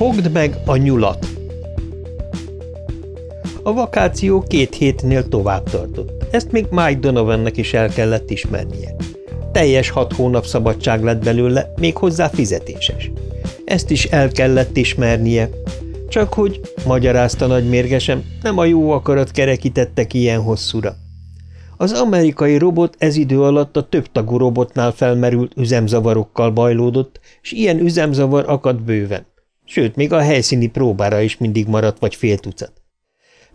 Fogd meg a nyulat! A vakáció két hétnél tovább tartott. Ezt még Mike Donovannak is el kellett ismernie. Teljes hat hónap szabadság lett belőle, még hozzá fizetéses. Ezt is el kellett ismernie. Csak hogy, magyarázta nagy mérgesem, nem a jó akarat kerekítettek ilyen hosszúra. Az amerikai robot ez idő alatt a több tagú robotnál felmerült üzemzavarokkal bajlódott, és ilyen üzemzavar akadt bőven. Sőt, még a helyszíni próbára is mindig maradt vagy fél tucat.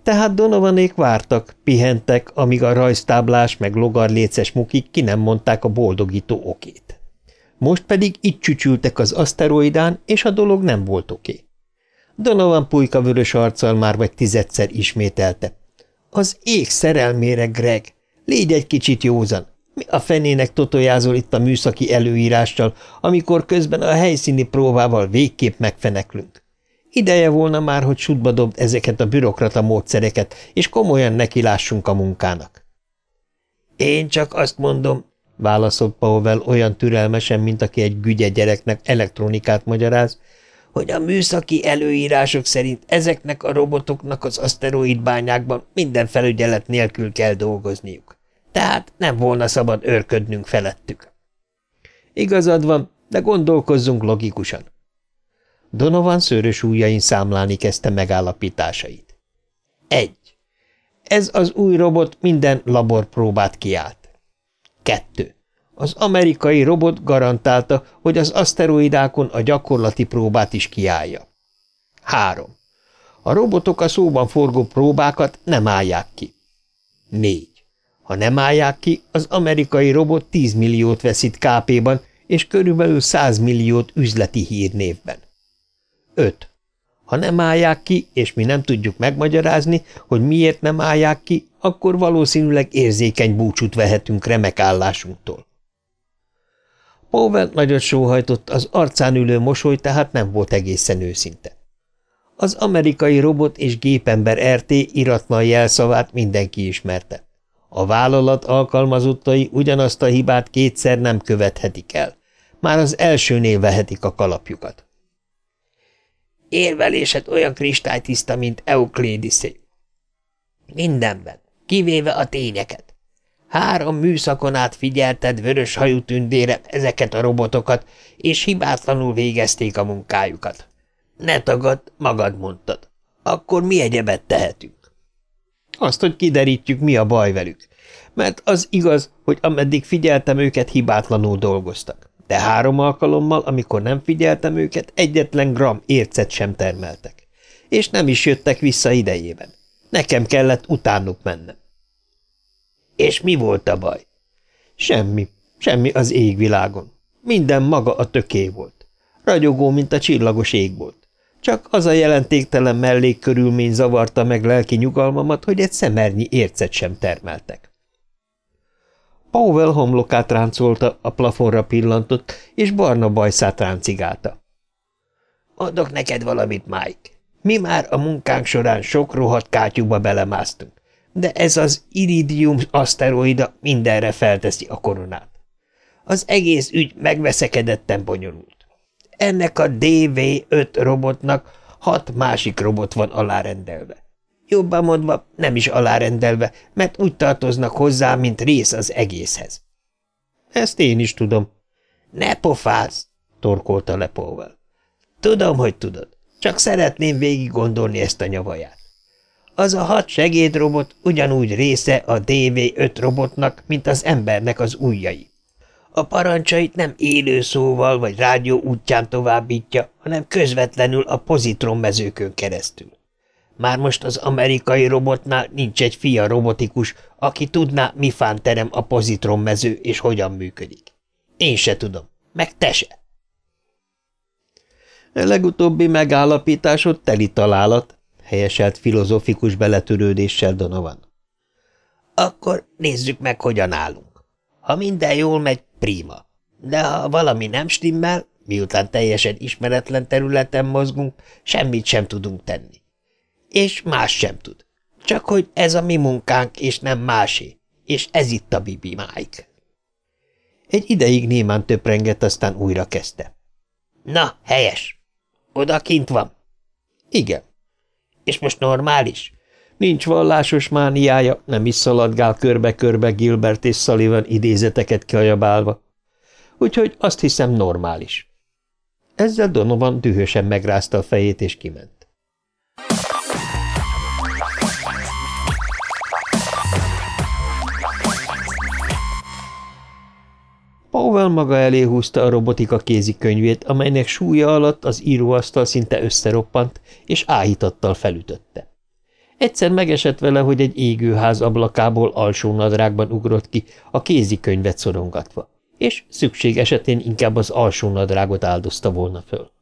Tehát Donovanék vártak, pihentek, amíg a rajztáblás meg logarléces mukik ki nem mondták a boldogító okét. Most pedig itt csücsültek az aszteroidán, és a dolog nem volt oké. Donovan pulyka vörös arccal már vagy tizedszer ismételte. Az ég szerelmére, Greg! Légy egy kicsit józan! Mi a fenének totojázol itt a műszaki előírással, amikor közben a helyszíni próbával végképp megfeneklünk? Ideje volna már, hogy sutba dobd ezeket a bürokrata módszereket, és komolyan nekilássunk a munkának. Én csak azt mondom, válaszolt Powell olyan türelmesen, mint aki egy gügye gyereknek elektronikát magyaráz, hogy a műszaki előírások szerint ezeknek a robotoknak az aszteroidbányákban minden felügyelet nélkül kell dolgozniuk. Tehát nem volna szabad őrködnünk felettük. Igazad van, de gondolkozzunk logikusan. Donovan szőrös ujjain számlálni kezdte megállapításait. Egy. Ez az új robot minden laborpróbát kiállt. Kettő. Az amerikai robot garantálta, hogy az aszteroidákon a gyakorlati próbát is kiállja. Három. A robotok a szóban forgó próbákat nem állják ki. Négy. Ha nem állják ki, az amerikai robot 10 milliót veszít KP-ban, és körülbelül 100 milliót üzleti hírnévben. 5. Ha nem állják ki, és mi nem tudjuk megmagyarázni, hogy miért nem állják ki, akkor valószínűleg érzékeny búcsút vehetünk remek állásunktól. Powell nagyot sóhajtott, az arcán ülő mosoly tehát nem volt egészen őszinte. Az amerikai robot és gépember RT iratlan jelszavát mindenki ismerte. A vállalat alkalmazottai ugyanazt a hibát kétszer nem követhetik el. Már az elsőnél vehetik a kalapjukat. Érvelésed olyan kristálytiszta, mint Euklédiszé. Mindenben, kivéve a tényeket. Három műszakon át figyelted vörös hajú tündére ezeket a robotokat, és hibátlanul végezték a munkájukat. Ne tagad, magad mondtad. Akkor mi egyebet tehetünk? Azt, hogy kiderítjük, mi a baj velük. Mert az igaz, hogy ameddig figyeltem őket, hibátlanul dolgoztak de három alkalommal, amikor nem figyeltem őket, egyetlen gram ércet sem termeltek. És nem is jöttek vissza idejében. Nekem kellett utánuk mennem. És mi volt a baj? Semmi, semmi az égvilágon. Minden maga a töké volt. Ragyogó, mint a csillagos ég volt. Csak az a jelentéktelen mellékkörülmény zavarta meg lelki nyugalmamat, hogy egy szemernyi ércet sem termeltek. Powell homlokát ráncolta, a plafonra pillantott, és barna bajszát ráncigálta. – Adok neked valamit, Mike. Mi már a munkánk során sok rohadt kátyúba belemásztunk, de ez az iridium aszteroida mindenre felteszi a koronát. Az egész ügy megveszekedetten bonyolult. Ennek a DV-5 robotnak hat másik robot van alárendelve. Jobban mondva, nem is alárendelve, mert úgy tartoznak hozzá, mint rész az egészhez. Ezt én is tudom. Ne pofázz, torkolta le Powell. Tudom, hogy tudod, csak szeretném végig gondolni ezt a nyavaját. Az a hat segédrobot ugyanúgy része a DV-5 robotnak, mint az embernek az ujjai. A parancsait nem élő szóval vagy rádió útján továbbítja, hanem közvetlenül a pozitrommezőkön keresztül. Már most az amerikai robotnál nincs egy fia robotikus, aki tudná, mi fán terem a pozitrommező és hogyan működik. Én se tudom, meg te se. A legutóbbi megállapításod teli találat, helyeselt filozofikus beletörődéssel Donovan. Akkor nézzük meg, hogyan állunk. Ha minden jól megy, prima. De ha valami nem stimmel, miután teljesen ismeretlen területen mozgunk, semmit sem tudunk tenni és más sem tud. Csak hogy ez a mi munkánk, és nem másé, és ez itt a Bibi Mike. Egy ideig némán töprengett, aztán újra kezdte. Na, helyes. Oda kint van. Igen. És most normális? Nincs vallásos mániája, nem is szaladgál körbe-körbe Gilbert és Sullivan idézeteket kiajabálva. Úgyhogy azt hiszem normális. Ezzel Donovan dühösen megrázta a fejét és kiment. Powell maga elé húzta a robotika kézikönyvét, amelynek súlya alatt az íróasztal szinte összeroppant, és áhítattal felütötte. Egyszer megesett vele, hogy egy égőház ablakából alsó nadrágban ugrott ki, a kézikönyvet szorongatva, és szükség esetén inkább az alsó nadrágot áldozta volna föl.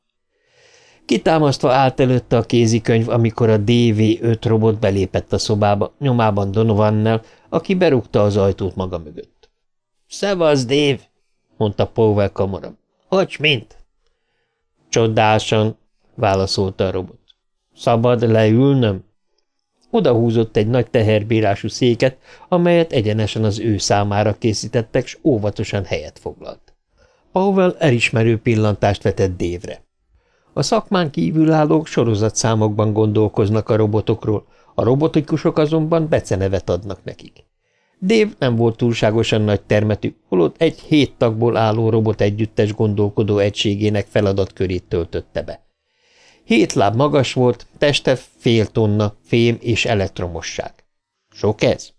Kitámasztva állt előtte a kézikönyv, amikor a DV-5 robot belépett a szobába, nyomában Donovannel, aki berúgta az ajtót maga mögött. – Szevasz, Dave! – mondta Powell kamara. – Hogy mint? – Csodásan – válaszolta a robot. – Szabad leülnöm? Odahúzott egy nagy teherbírású széket, amelyet egyenesen az ő számára készítettek, s óvatosan helyet foglalt. Powell elismerő pillantást vetett Dévre. A szakmán kívülállók sorozatszámokban gondolkoznak a robotokról, a robotikusok azonban becenevet adnak nekik. Dave nem volt túlságosan nagy termetű, holott egy hét tagból álló robot együttes gondolkodó egységének feladatkörét töltötte be. Hét láb magas volt, teste fél tonna, fém és elektromosság. Sok ez?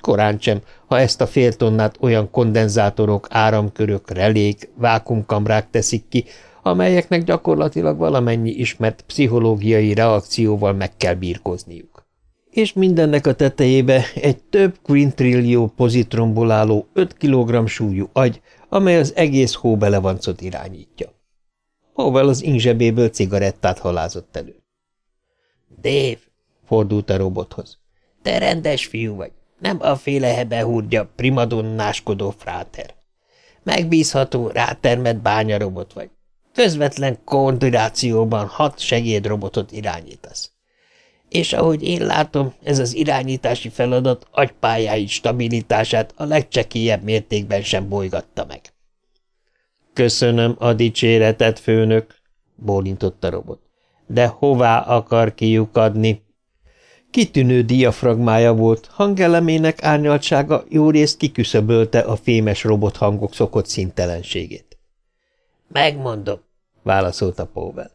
Korán sem, ha ezt a fél tonnát olyan kondenzátorok, áramkörök, relék, vákumkamrák teszik ki, amelyeknek gyakorlatilag valamennyi ismert pszichológiai reakcióval meg kell birkozniuk. És mindennek a tetejébe egy több quintrillió pozitromból álló 5 kg súlyú agy, amely az egész hóbelevancot irányítja. Howell az ingzsebéből cigarettát halázott elő. – Dave! – fordult a robothoz. – Te rendes fiú vagy, nem a féle hebehúrgya primadonnáskodó fráter. Megbízható, rátermett bányarobot vagy. Közvetlen koordinációban hat segédrobotot irányítasz. És ahogy én látom, ez az irányítási feladat agypályái stabilitását a legcsekélyebb mértékben sem bolygatta meg. Köszönöm a dicséretet, főnök, bólintott a robot. De hová akar kiukadni? Kitűnő diafragmája volt, hangelemének árnyaltsága jó részt kiküszöbölte a fémes robothangok szokott szintelenségét. Megmondom, válaszolta Powell.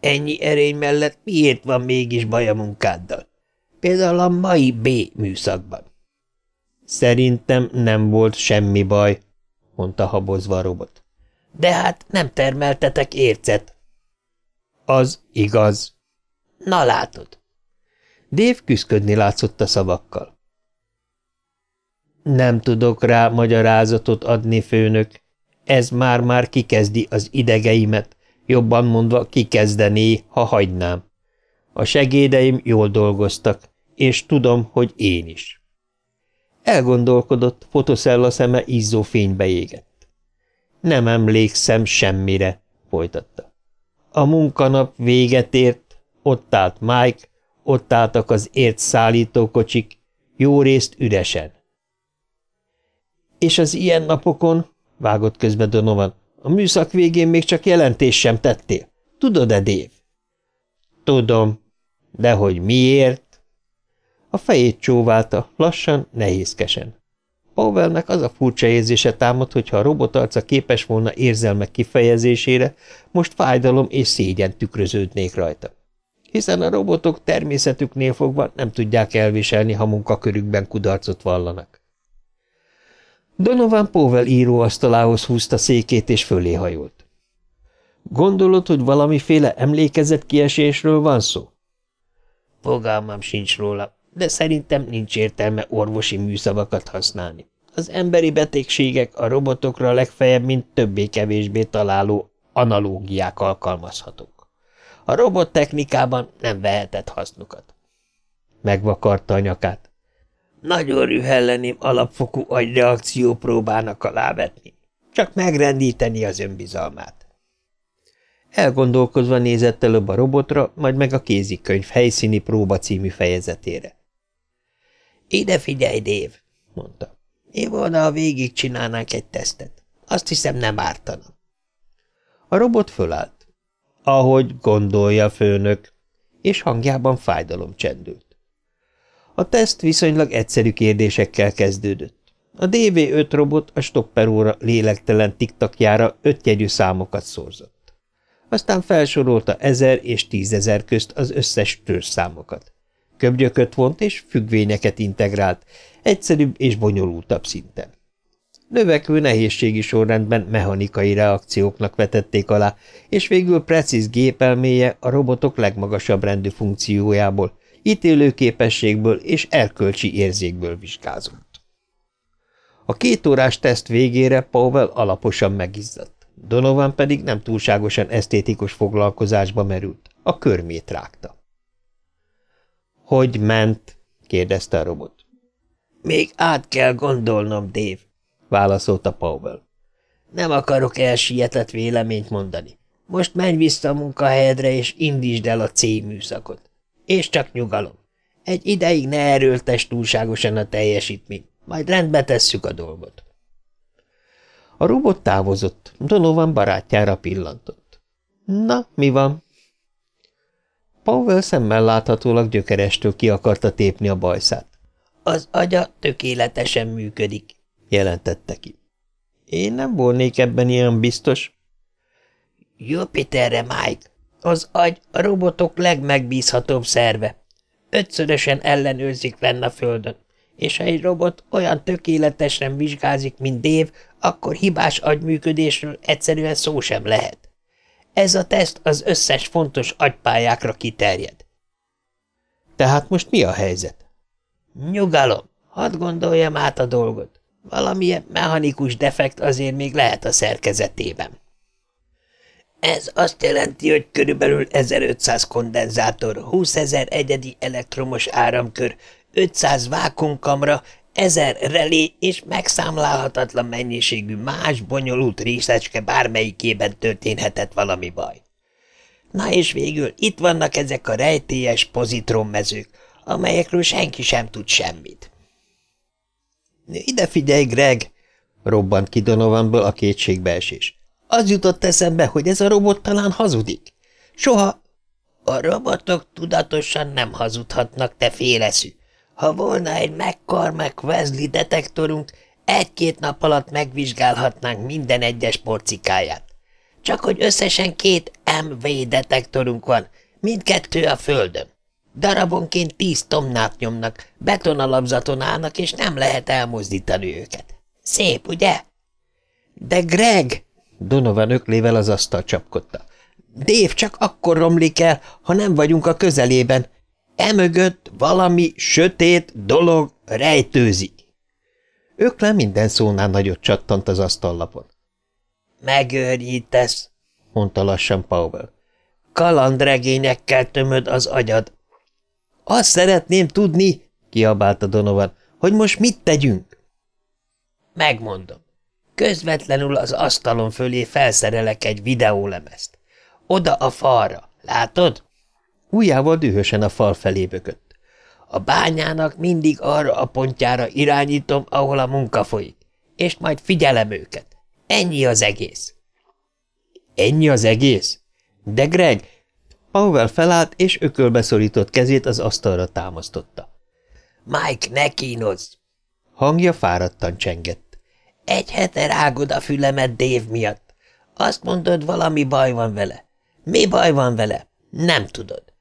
Ennyi erény mellett miért van mégis baj a munkáddal? Például a mai B műszakban. Szerintem nem volt semmi baj, mondta habozva a robot. De hát nem termeltetek ércet. Az igaz. Na látod. Dév küszködni látszott a szavakkal. Nem tudok rá magyarázatot adni, főnök. Ez már-már kikezdi az idegeimet, jobban mondva kikezdené, ha hagynám. A segédeim jól dolgoztak, és tudom, hogy én is. Elgondolkodott, fotoszella szeme izzó fénybe égett. Nem emlékszem semmire, folytatta. A munkanap véget ért, ott állt Mike, ott álltak az ért szállítókocsik, jó részt üresen. És az ilyen napokon, vágott közbe Donovan, a műszak végén még csak jelentés sem tettél. Tudod-e, Dév? Tudom, de hogy miért? A fejét csóválta, lassan, nehézkesen. Powellnek az a furcsa érzése támad, hogyha a robotarca képes volna érzelmek kifejezésére, most fájdalom és szégyen tükröződnék rajta. Hiszen a robotok természetüknél fogva nem tudják elviselni, ha munkakörükben kudarcot vallanak. Donovan Powell íróasztalához húzta székét és fölé hajolt. Gondolod, hogy valamiféle emlékezetkiesésről van szó? Fogalmam sincs róla, de szerintem nincs értelme orvosi műszavakat használni. Az emberi betegségek a robotokra legfeljebb, mint többé-kevésbé találó analógiák alkalmazhatók. A robottechnikában nem vehetett hasznukat. Megvakarta a nyakát. Nagyon rühelleném alapfokú agyreakció próbának alávetni. Csak megrendíteni az önbizalmát. Elgondolkozva nézett előbb a robotra, majd meg a kézikönyv helyszíni próba című fejezetére. Ide figyelj, Dév, mondta. Én volna, ha végig csinálnánk egy tesztet. Azt hiszem, nem ártana. A robot fölállt. Ahogy gondolja, főnök, és hangjában fájdalom csendült. A teszt viszonylag egyszerű kérdésekkel kezdődött. A DV-5 robot a stopperóra lélektelen tiktakjára ötjegyű számokat szorzott. Aztán felsorolta ezer és tízezer közt az összes törzszámokat. Köbgyököt vont és függvényeket integrált, egyszerűbb és bonyolultabb szinten. Növekvő nehézségi sorrendben mechanikai reakcióknak vetették alá, és végül precíz gépelméje a robotok legmagasabb rendű funkciójából, ítélőképességből és erkölcsi érzékből vizsgázott. A kétórás teszt végére Powell alaposan megizzadt. Donovan pedig nem túlságosan esztétikus foglalkozásba merült. A körmét rágta. – Hogy ment? – kérdezte a robot. – Még át kell gondolnom, Dave – válaszolta Powell. – Nem akarok elsietett véleményt mondani. Most menj vissza a munkahelyedre, és indítsd el a C műszakot. És csak nyugalom. Egy ideig ne erőltes túlságosan a teljesítmény. Majd rendbe tesszük a dolgot. A robot távozott. Donovan barátjára pillantott. Na, mi van? Powell szemmel láthatólag gyökerestől ki akarta tépni a bajszát. Az agya tökéletesen működik, jelentette ki. Én nem volnék ebben ilyen biztos. Jupiterre, Mike! Az agy a robotok legmegbízhatóbb szerve. Ötszörösen ellenőrzik fenn a földön és ha egy robot olyan tökéletesen vizsgázik, mint Dév, akkor hibás agyműködésről egyszerűen szó sem lehet. Ez a teszt az összes fontos agypályákra kiterjed. Tehát most mi a helyzet? Nyugalom, hadd gondoljam át a dolgot. Valamilyen mechanikus defekt azért még lehet a szerkezetében. Ez azt jelenti, hogy körülbelül 1500 kondenzátor, 20 ezer egyedi elektromos áramkör, 500 vákumkamra, ezer relé és megszámlálhatatlan mennyiségű más bonyolult részecske bármelyikében történhetett valami baj. Na és végül itt vannak ezek a rejtélyes pozitrommezők, amelyekről senki sem tud semmit. – Ide figyelj, Greg! – robbant ki Donovanból a kétségbeesés. – Az jutott eszembe, hogy ez a robot talán hazudik. Soha... – A robotok tudatosan nem hazudhatnak, te féleszű. Ha volna egy McCormack Wesley detektorunk, egy-két nap alatt megvizsgálhatnánk minden egyes porcikáját. Csak hogy összesen két MV detektorunk van, mindkettő a földön. Darabonként tíz tomnát nyomnak, betonalapzaton állnak, és nem lehet elmozdítani őket. Szép, ugye? De Greg! Donovan öklével az asztal csapkodta. Dév csak akkor romlik el, ha nem vagyunk a közelében, Emögött valami sötét dolog rejtőzik. Ökle minden szónál nagyot csattant az asztallapon. Megőrjítesz, mondta lassan Powell. Kalandregényekkel tömöd az agyad. Azt szeretném tudni, kiabálta Donovan, hogy most mit tegyünk. Megmondom. Közvetlenül az asztalon fölé felszerelek egy videólemezt. Oda a falra. Látod? Ujjával dühösen a fal felé bökött. A bányának mindig arra a pontjára irányítom, ahol a munka folyik, és majd figyelem őket. Ennyi az egész. Ennyi az egész? De Greg! Powell felállt, és ökölbe szorított kezét az asztalra támasztotta. Mike, ne kínozz! Hangja fáradtan csengett. Egy hete rágod a fülemet Dave miatt. Azt mondod, valami baj van vele. Mi baj van vele? Nem tudod.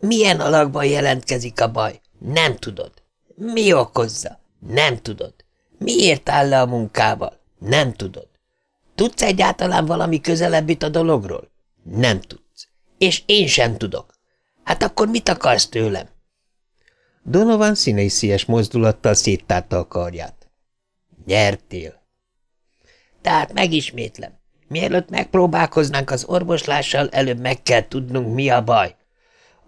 Milyen alakban jelentkezik a baj? Nem tudod. Mi okozza? Nem tudod. Miért áll le a munkával? Nem tudod. Tudsz egyáltalán valami közelebbit a dologról? Nem tudsz. És én sem tudok. Hát akkor mit akarsz tőlem? Donovan színészies mozdulattal széttárta a karját. Nyertél. Tehát megismétlem. Mielőtt megpróbálkoznánk az orvoslással, előbb meg kell tudnunk, mi a baj.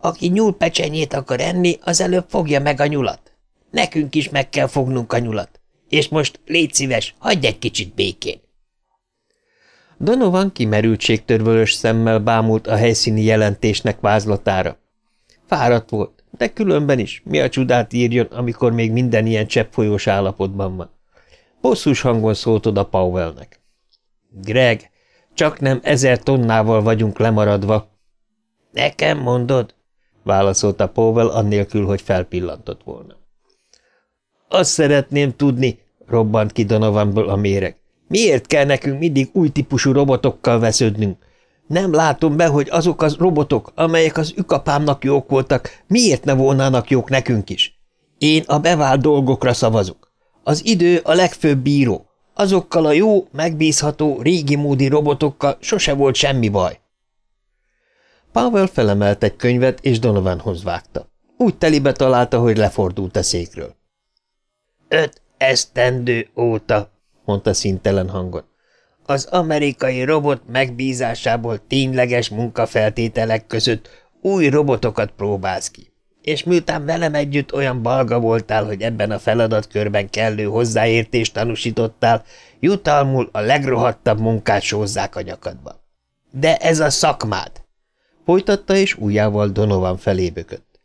Aki nyúlpecsenyét akar enni, az előbb fogja meg a nyulat. Nekünk is meg kell fognunk a nyulat. És most légy szíves, hagyj egy kicsit békén. Donovan kimerültségtörvölös szemmel bámult a helyszíni jelentésnek vázlatára. Fáradt volt, de különben is mi a csodát írjon, amikor még minden ilyen cseppfolyós állapotban van. Bosszus hangon szólt oda Powellnek. Greg, csak nem ezer tonnával vagyunk lemaradva. Nekem mondod? Válaszolta Powell annélkül, hogy felpillantott volna. Azt szeretném tudni, robbant ki Donovanból a méreg. Miért kell nekünk mindig új típusú robotokkal vesződnünk? Nem látom be, hogy azok az robotok, amelyek az ükapámnak jók voltak, miért ne volnának jók nekünk is? Én a bevált dolgokra szavazok. Az idő a legfőbb bíró. Azokkal a jó, megbízható, régi módi robotokkal sose volt semmi baj. Pavel felemelt egy könyvet, és Donovanhoz vágta. Úgy telibe találta, hogy lefordult a székről. Öt esztendő óta, mondta szintelen hangon. Az amerikai robot megbízásából tényleges munkafeltételek között új robotokat próbálsz ki. És miután velem együtt olyan balga voltál, hogy ebben a feladatkörben kellő hozzáértést tanúsítottál, jutalmul a legrohadtabb munkát sózzák a nyakadba. De ez a szakmád! Folytatta, és ujjával Donovan felé bökött.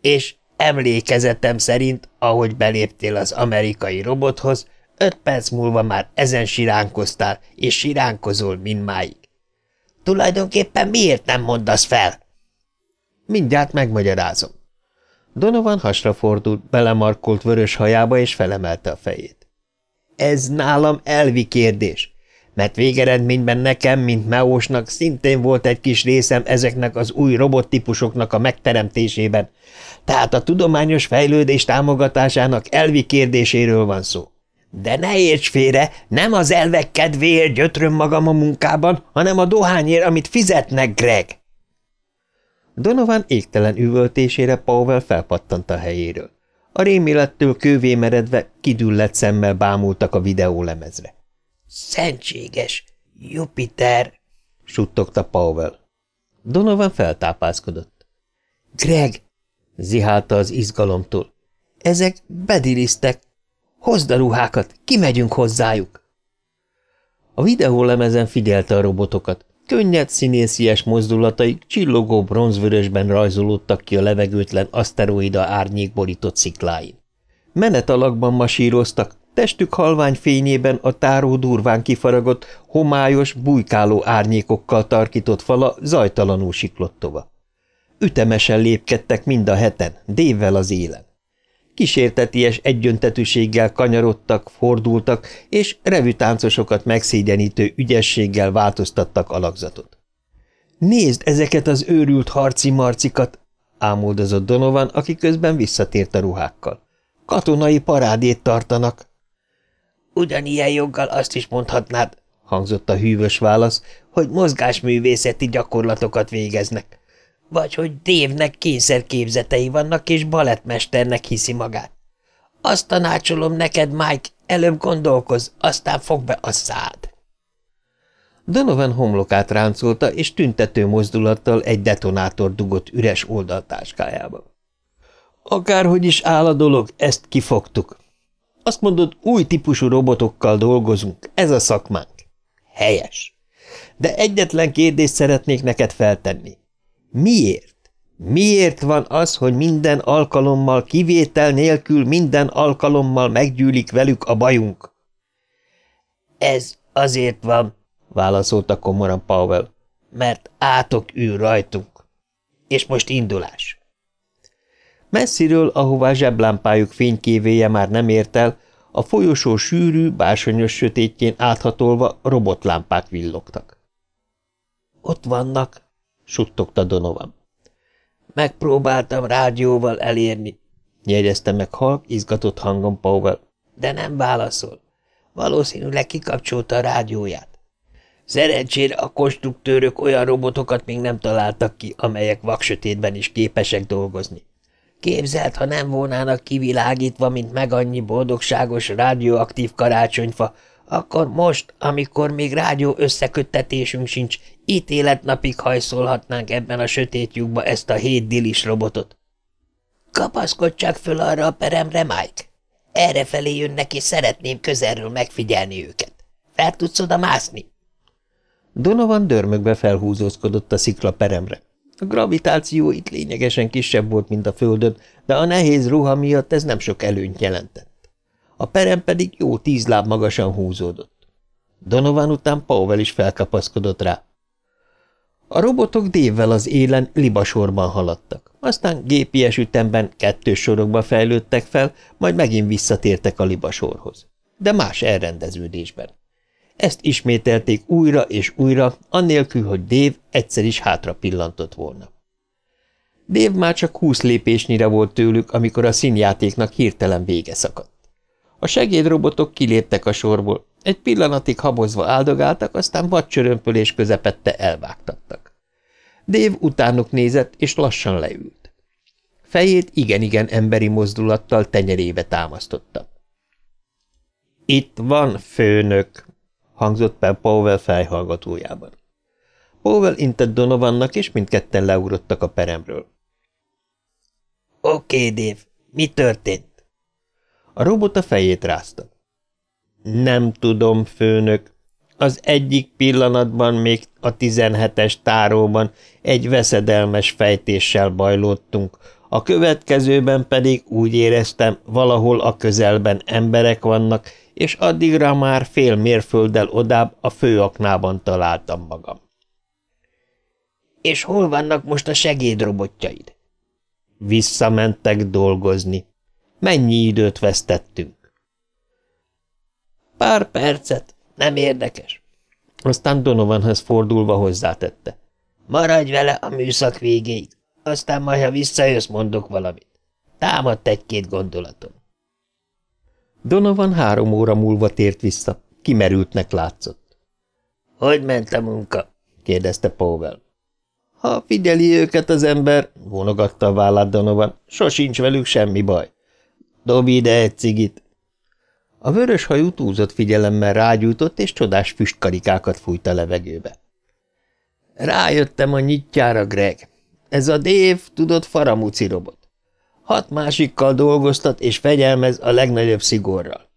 És emlékezetem szerint, ahogy beléptél az amerikai robothoz, öt perc múlva már ezen siránkoztál, és siránkozol mindmáig. Tulajdonképpen miért nem mondasz fel? Mindjárt megmagyarázom. Donovan hasra fordult, belemarkolt vörös hajába, és felemelte a fejét. Ez nálam elvi kérdés mert végeredményben nekem, mint Meósnak szintén volt egy kis részem ezeknek az új robottípusoknak a megteremtésében, tehát a tudományos fejlődés támogatásának elvi kérdéséről van szó. De ne érts félre, nem az elvek kedvéért gyötröm magam a munkában, hanem a dohányért, amit fizetnek, Greg. Donovan égtelen üvöltésére Powell felpattant a helyéről. A rémélettől kővé meredve, kidüllett szemmel bámultak a videólemezre. Szentséges! Jupiter! suttogta Powell. Donovan feltápászkodott. Greg! zihálta az izgalomtól. Ezek bedilisztek. Hozd a ruhákat, kimegyünk hozzájuk. A videólemezen figyelte a robotokat. Könnyed, színészies mozdulataik csillogó bronzvörösben rajzolódtak ki a levegőtlen aszteroida árnyék borított szikláin. Menet alakban masíroztak, Testük halvány fényében a táró durván kifaragott, homályos, bujkáló árnyékokkal tarkított fala zajtalanul siklott tova. Ütemesen lépkedtek mind a heten, dévvel az élen. Kísérteties egyöntetűséggel kanyarodtak, fordultak, és revütáncosokat megszégyenítő ügyességgel változtattak alakzatot. – Nézd ezeket az őrült harci marcikat! – ámuldozott Donovan, aki közben visszatért a ruhákkal. – Katonai parádét tartanak! – Ugyanilyen joggal azt is mondhatnád, hangzott a hűvös válasz, hogy mozgásművészeti gyakorlatokat végeznek, vagy hogy Dévnek kényszerképzetei vannak, és balettmesternek hiszi magát. Azt tanácsolom neked, Mike, előbb gondolkozz, aztán fog be a szád. Donovan homlokát ráncolta, és tüntető mozdulattal egy detonátor dugott üres oldaltáskájába. Akárhogy is áll a dolog, ezt kifogtuk, azt mondod, új típusú robotokkal dolgozunk, ez a szakmánk. Helyes. De egyetlen kérdést szeretnék neked feltenni. Miért? Miért van az, hogy minden alkalommal, kivétel nélkül minden alkalommal meggyűlik velük a bajunk? Ez azért van, válaszolta komoran Powell, mert átok ül rajtunk. És most indulás. Messziről, ahová zseblámpájuk fénykévéje már nem ért el, a folyosó sűrű, bársonyos sötétjén áthatolva robotlámpák villogtak. – Ott vannak, suttogta Donovan. Megpróbáltam rádióval elérni, jegyezte meg halk, izgatott hangon Powell. De nem válaszol. Valószínűleg kikapcsolta a rádióját. Szerencsére a konstruktőrök olyan robotokat még nem találtak ki, amelyek vaksötétben is képesek dolgozni. Képzeld, ha nem volnának kivilágítva, mint meg annyi boldogságos radioaktív karácsonyfa, akkor most, amikor még rádió összeköttetésünk sincs, ítéletnapig hajszolhatnánk ebben a sötét lyukba ezt a hét dilis robotot. Kapaszkodj csak föl arra a peremre, Mike. Errefelé jönnek, és szeretném közelről megfigyelni őket. Fel tudsz oda mászni? Donovan dörmögbe felhúzózkodott a szikla peremre. A gravitáció itt lényegesen kisebb volt, mint a Földön, de a nehéz ruha miatt ez nem sok előnyt jelentett. A perem pedig jó tíz láb magasan húzódott. Donovan után Powell is felkapaszkodott rá. A robotok dévvel az élen libasorban haladtak, aztán gépies ütemben kettős sorokba fejlődtek fel, majd megint visszatértek a libasorhoz. De más elrendeződésben. Ezt ismételték újra és újra, annélkül, hogy Dév egyszer is hátra pillantott volna. Dév már csak húsz lépésnyire volt tőlük, amikor a színjátéknak hirtelen vége szakadt. A segédrobotok kiléptek a sorból, egy pillanatig habozva áldogáltak, aztán vadcsörömpölés közepette elvágtattak. Dév utánuk nézett, és lassan leült. Fejét igen-igen emberi mozdulattal tenyerébe támasztotta. – Itt van, főnök! – hangzott fel Powell fejhallgatójában. Powell intett Donovannak, és mindketten leugrottak a peremről. – Oké, okay, Dév, mi történt? A robot a fejét rázta. Nem tudom, főnök. Az egyik pillanatban még a tizenhetes táróban egy veszedelmes fejtéssel bajlódtunk, a következőben pedig úgy éreztem, valahol a közelben emberek vannak, és addigra már fél mérfölddel odább a főaknában találtam magam. És hol vannak most a segédrobotjaid? Visszamentek dolgozni. Mennyi időt vesztettünk? Pár percet, nem érdekes. Aztán Donovanhez fordulva hozzátette. Maradj vele a műszak végéig, aztán majd, ha visszajössz, mondok valamit. Támadt egy-két gondolatom. Donovan három óra múlva tért vissza, kimerültnek látszott. – Hogy ment a munka? – kérdezte Powell. – Ha figyeli őket az ember, vonogatta a vállát Donovan, sosincs velük semmi baj. Dobj ide egy cigit. A vörös hajú túlzott figyelemmel rágyújtott, és csodás füstkarikákat fújt a levegőbe. Rájöttem a nyitjára, Greg. Ez a Dév, tudod, faramúci robot. Hat másikkal dolgoztat és fegyelmez a legnagyobb szigorral.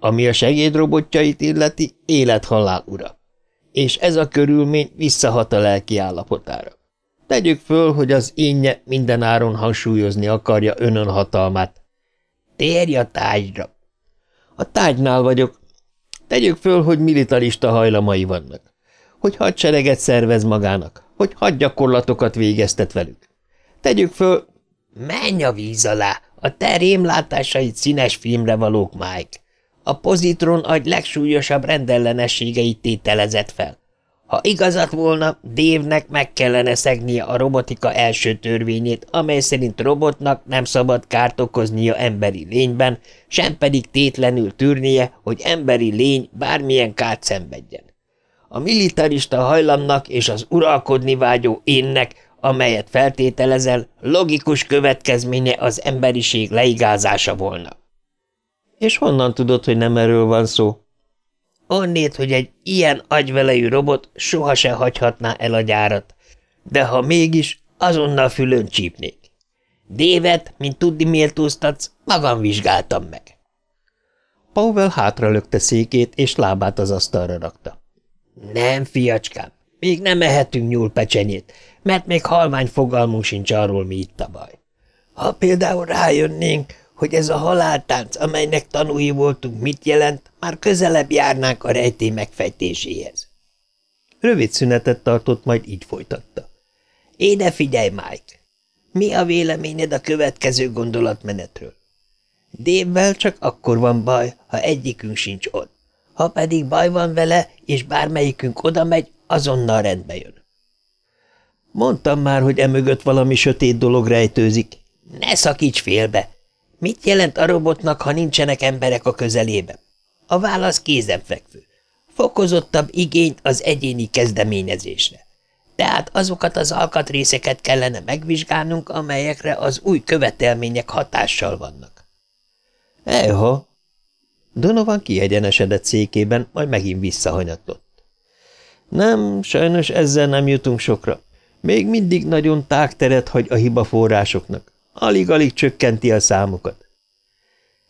Ami a segédrobotjait illeti, élethalál ura. És ez a körülmény visszahat a lelki állapotára. Tegyük föl, hogy az énje mindenáron hangsúlyozni akarja önön hatalmát. Térj a tájra! A tájnál vagyok. Tegyük föl, hogy militarista hajlamai vannak. Hogy hadsereget szervez magának. Hogy hadgyakorlatokat végeztet velük. Tegyük föl... Menj a víz alá! A te rémlátásait színes filmre valók, Mike. A pozitron agy legsúlyosabb rendellenességeit tételezett fel. Ha igazat volna, Dévnek meg kellene szegnie a robotika első törvényét, amely szerint robotnak nem szabad kárt okoznia emberi lényben, sem pedig tétlenül tűrnie, hogy emberi lény bármilyen kárt szenvedjen. A militarista hajlamnak és az uralkodni vágyó énnek, amelyet feltételezel, logikus következménye az emberiség leigázása volna. És honnan tudod, hogy nem erről van szó? Onnét, hogy egy ilyen agyvelejű robot sohasem hagyhatná el a gyárat. De ha mégis, azonnal fülön csípnék. Dévet, mint tudni méltóztatsz, magam vizsgáltam meg. Powell hátra lökte székét, és lábát az asztalra rakta. Nem, fiacskám, még nem ehetünk nyúlpecsenyét, mert még halvány fogalmunk sincs arról, mi itt a baj. Ha például rájönnénk, hogy ez a haláltánc, amelynek tanúi voltunk, mit jelent, már közelebb járnánk a rejtély megfejtéséhez. Rövid szünetet tartott, majd így folytatta. Éde figyelj, Mike! Mi a véleményed a következő gondolatmenetről? Dévvel csak akkor van baj, ha egyikünk sincs ott. Ha pedig baj van vele, és bármelyikünk oda megy, azonnal rendbe jön. Mondtam már, hogy emögött valami sötét dolog rejtőzik. Ne szakíts félbe! Mit jelent a robotnak, ha nincsenek emberek a közelében? A válasz kézenfekvő. Fokozottabb igényt az egyéni kezdeményezésre. Tehát azokat az alkatrészeket kellene megvizsgálnunk, amelyekre az új követelmények hatással vannak. Eha! Donovan kiegyenesedett székében, majd megint visszahanyatott. Nem, sajnos ezzel nem jutunk sokra. Még mindig nagyon tágteret hagy a hibaforrásoknak. Alig-alig csökkenti a számokat.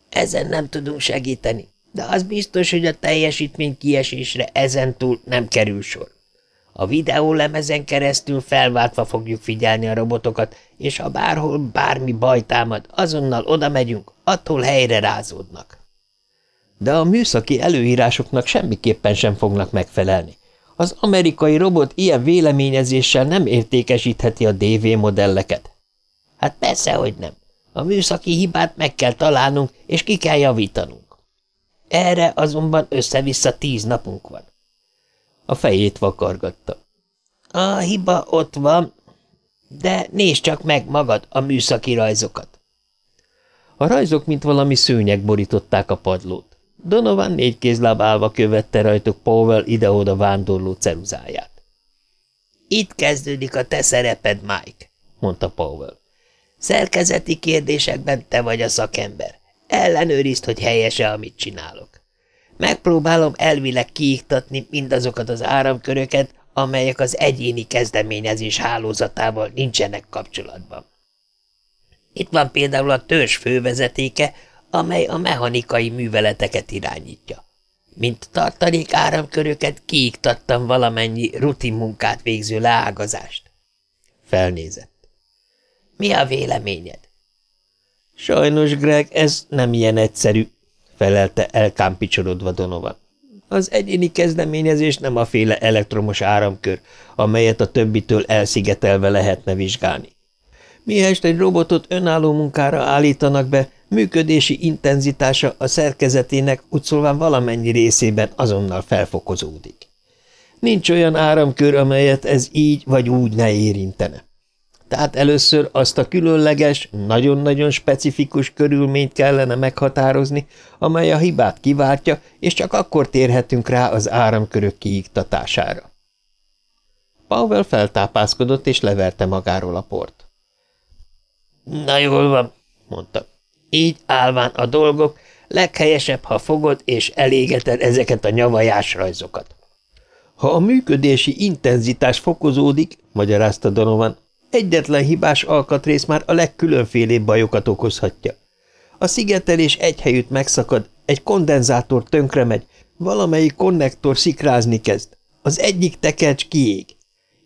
Ezen nem tudunk segíteni, de az biztos, hogy a teljesítmény kiesésre ezentúl nem kerül sor. A videólemezen keresztül felváltva fogjuk figyelni a robotokat, és ha bárhol bármi baj támad, azonnal oda megyünk, attól helyre rázódnak. De a műszaki előírásoknak semmiképpen sem fognak megfelelni. Az amerikai robot ilyen véleményezéssel nem értékesítheti a DV modelleket. Hát persze, hogy nem. A műszaki hibát meg kell találnunk, és ki kell javítanunk. Erre azonban össze-vissza tíz napunk van. A fejét vakargatta. A hiba ott van, de nézd csak meg magad a műszaki rajzokat. A rajzok, mint valami szőnyeg borították a padlót. Donovan négy kézláb állva követte rajtuk Powell ide-oda vándorló ceruzáját. Itt kezdődik a te szereped, Mike, mondta Powell. Szerkezeti kérdésekben te vagy a szakember. Ellenőrizd, hogy helyese, amit csinálok. Megpróbálom elvileg kiiktatni mindazokat az áramköröket, amelyek az egyéni kezdeményezés hálózatával nincsenek kapcsolatban. Itt van például a törzs fővezetéke, amely a mechanikai műveleteket irányítja. Mint tartalék áramköröket kiiktattam valamennyi rutin munkát végző leágazást. Felnézett. Mi a véleményed? Sajnos, Greg, ez nem ilyen egyszerű, felelte elkámpicsorodva Donovan. Az egyéni kezdeményezés nem a féle elektromos áramkör, amelyet a többitől elszigetelve lehetne vizsgálni. Mihelyest egy robotot önálló munkára állítanak be, működési intenzitása a szerkezetének úgy valamennyi részében azonnal felfokozódik. Nincs olyan áramkör, amelyet ez így vagy úgy ne érintene. Tehát először azt a különleges, nagyon-nagyon specifikus körülményt kellene meghatározni, amely a hibát kiváltja, és csak akkor térhetünk rá az áramkörök kiiktatására. Powell feltápászkodott és leverte magáról a port. – Na jól van – mondta. – Így állván a dolgok, leghelyesebb, ha fogod és elégeted ezeket a nyavajás rajzokat. – Ha a működési intenzitás fokozódik – magyarázta Donovan, Egyetlen hibás alkatrész már a legkülönfélébb bajokat okozhatja. A szigetelés egy helyütt megszakad, egy kondenzátor tönkremegy, valamelyik konnektor szikrázni kezd, az egyik tekercs kiég.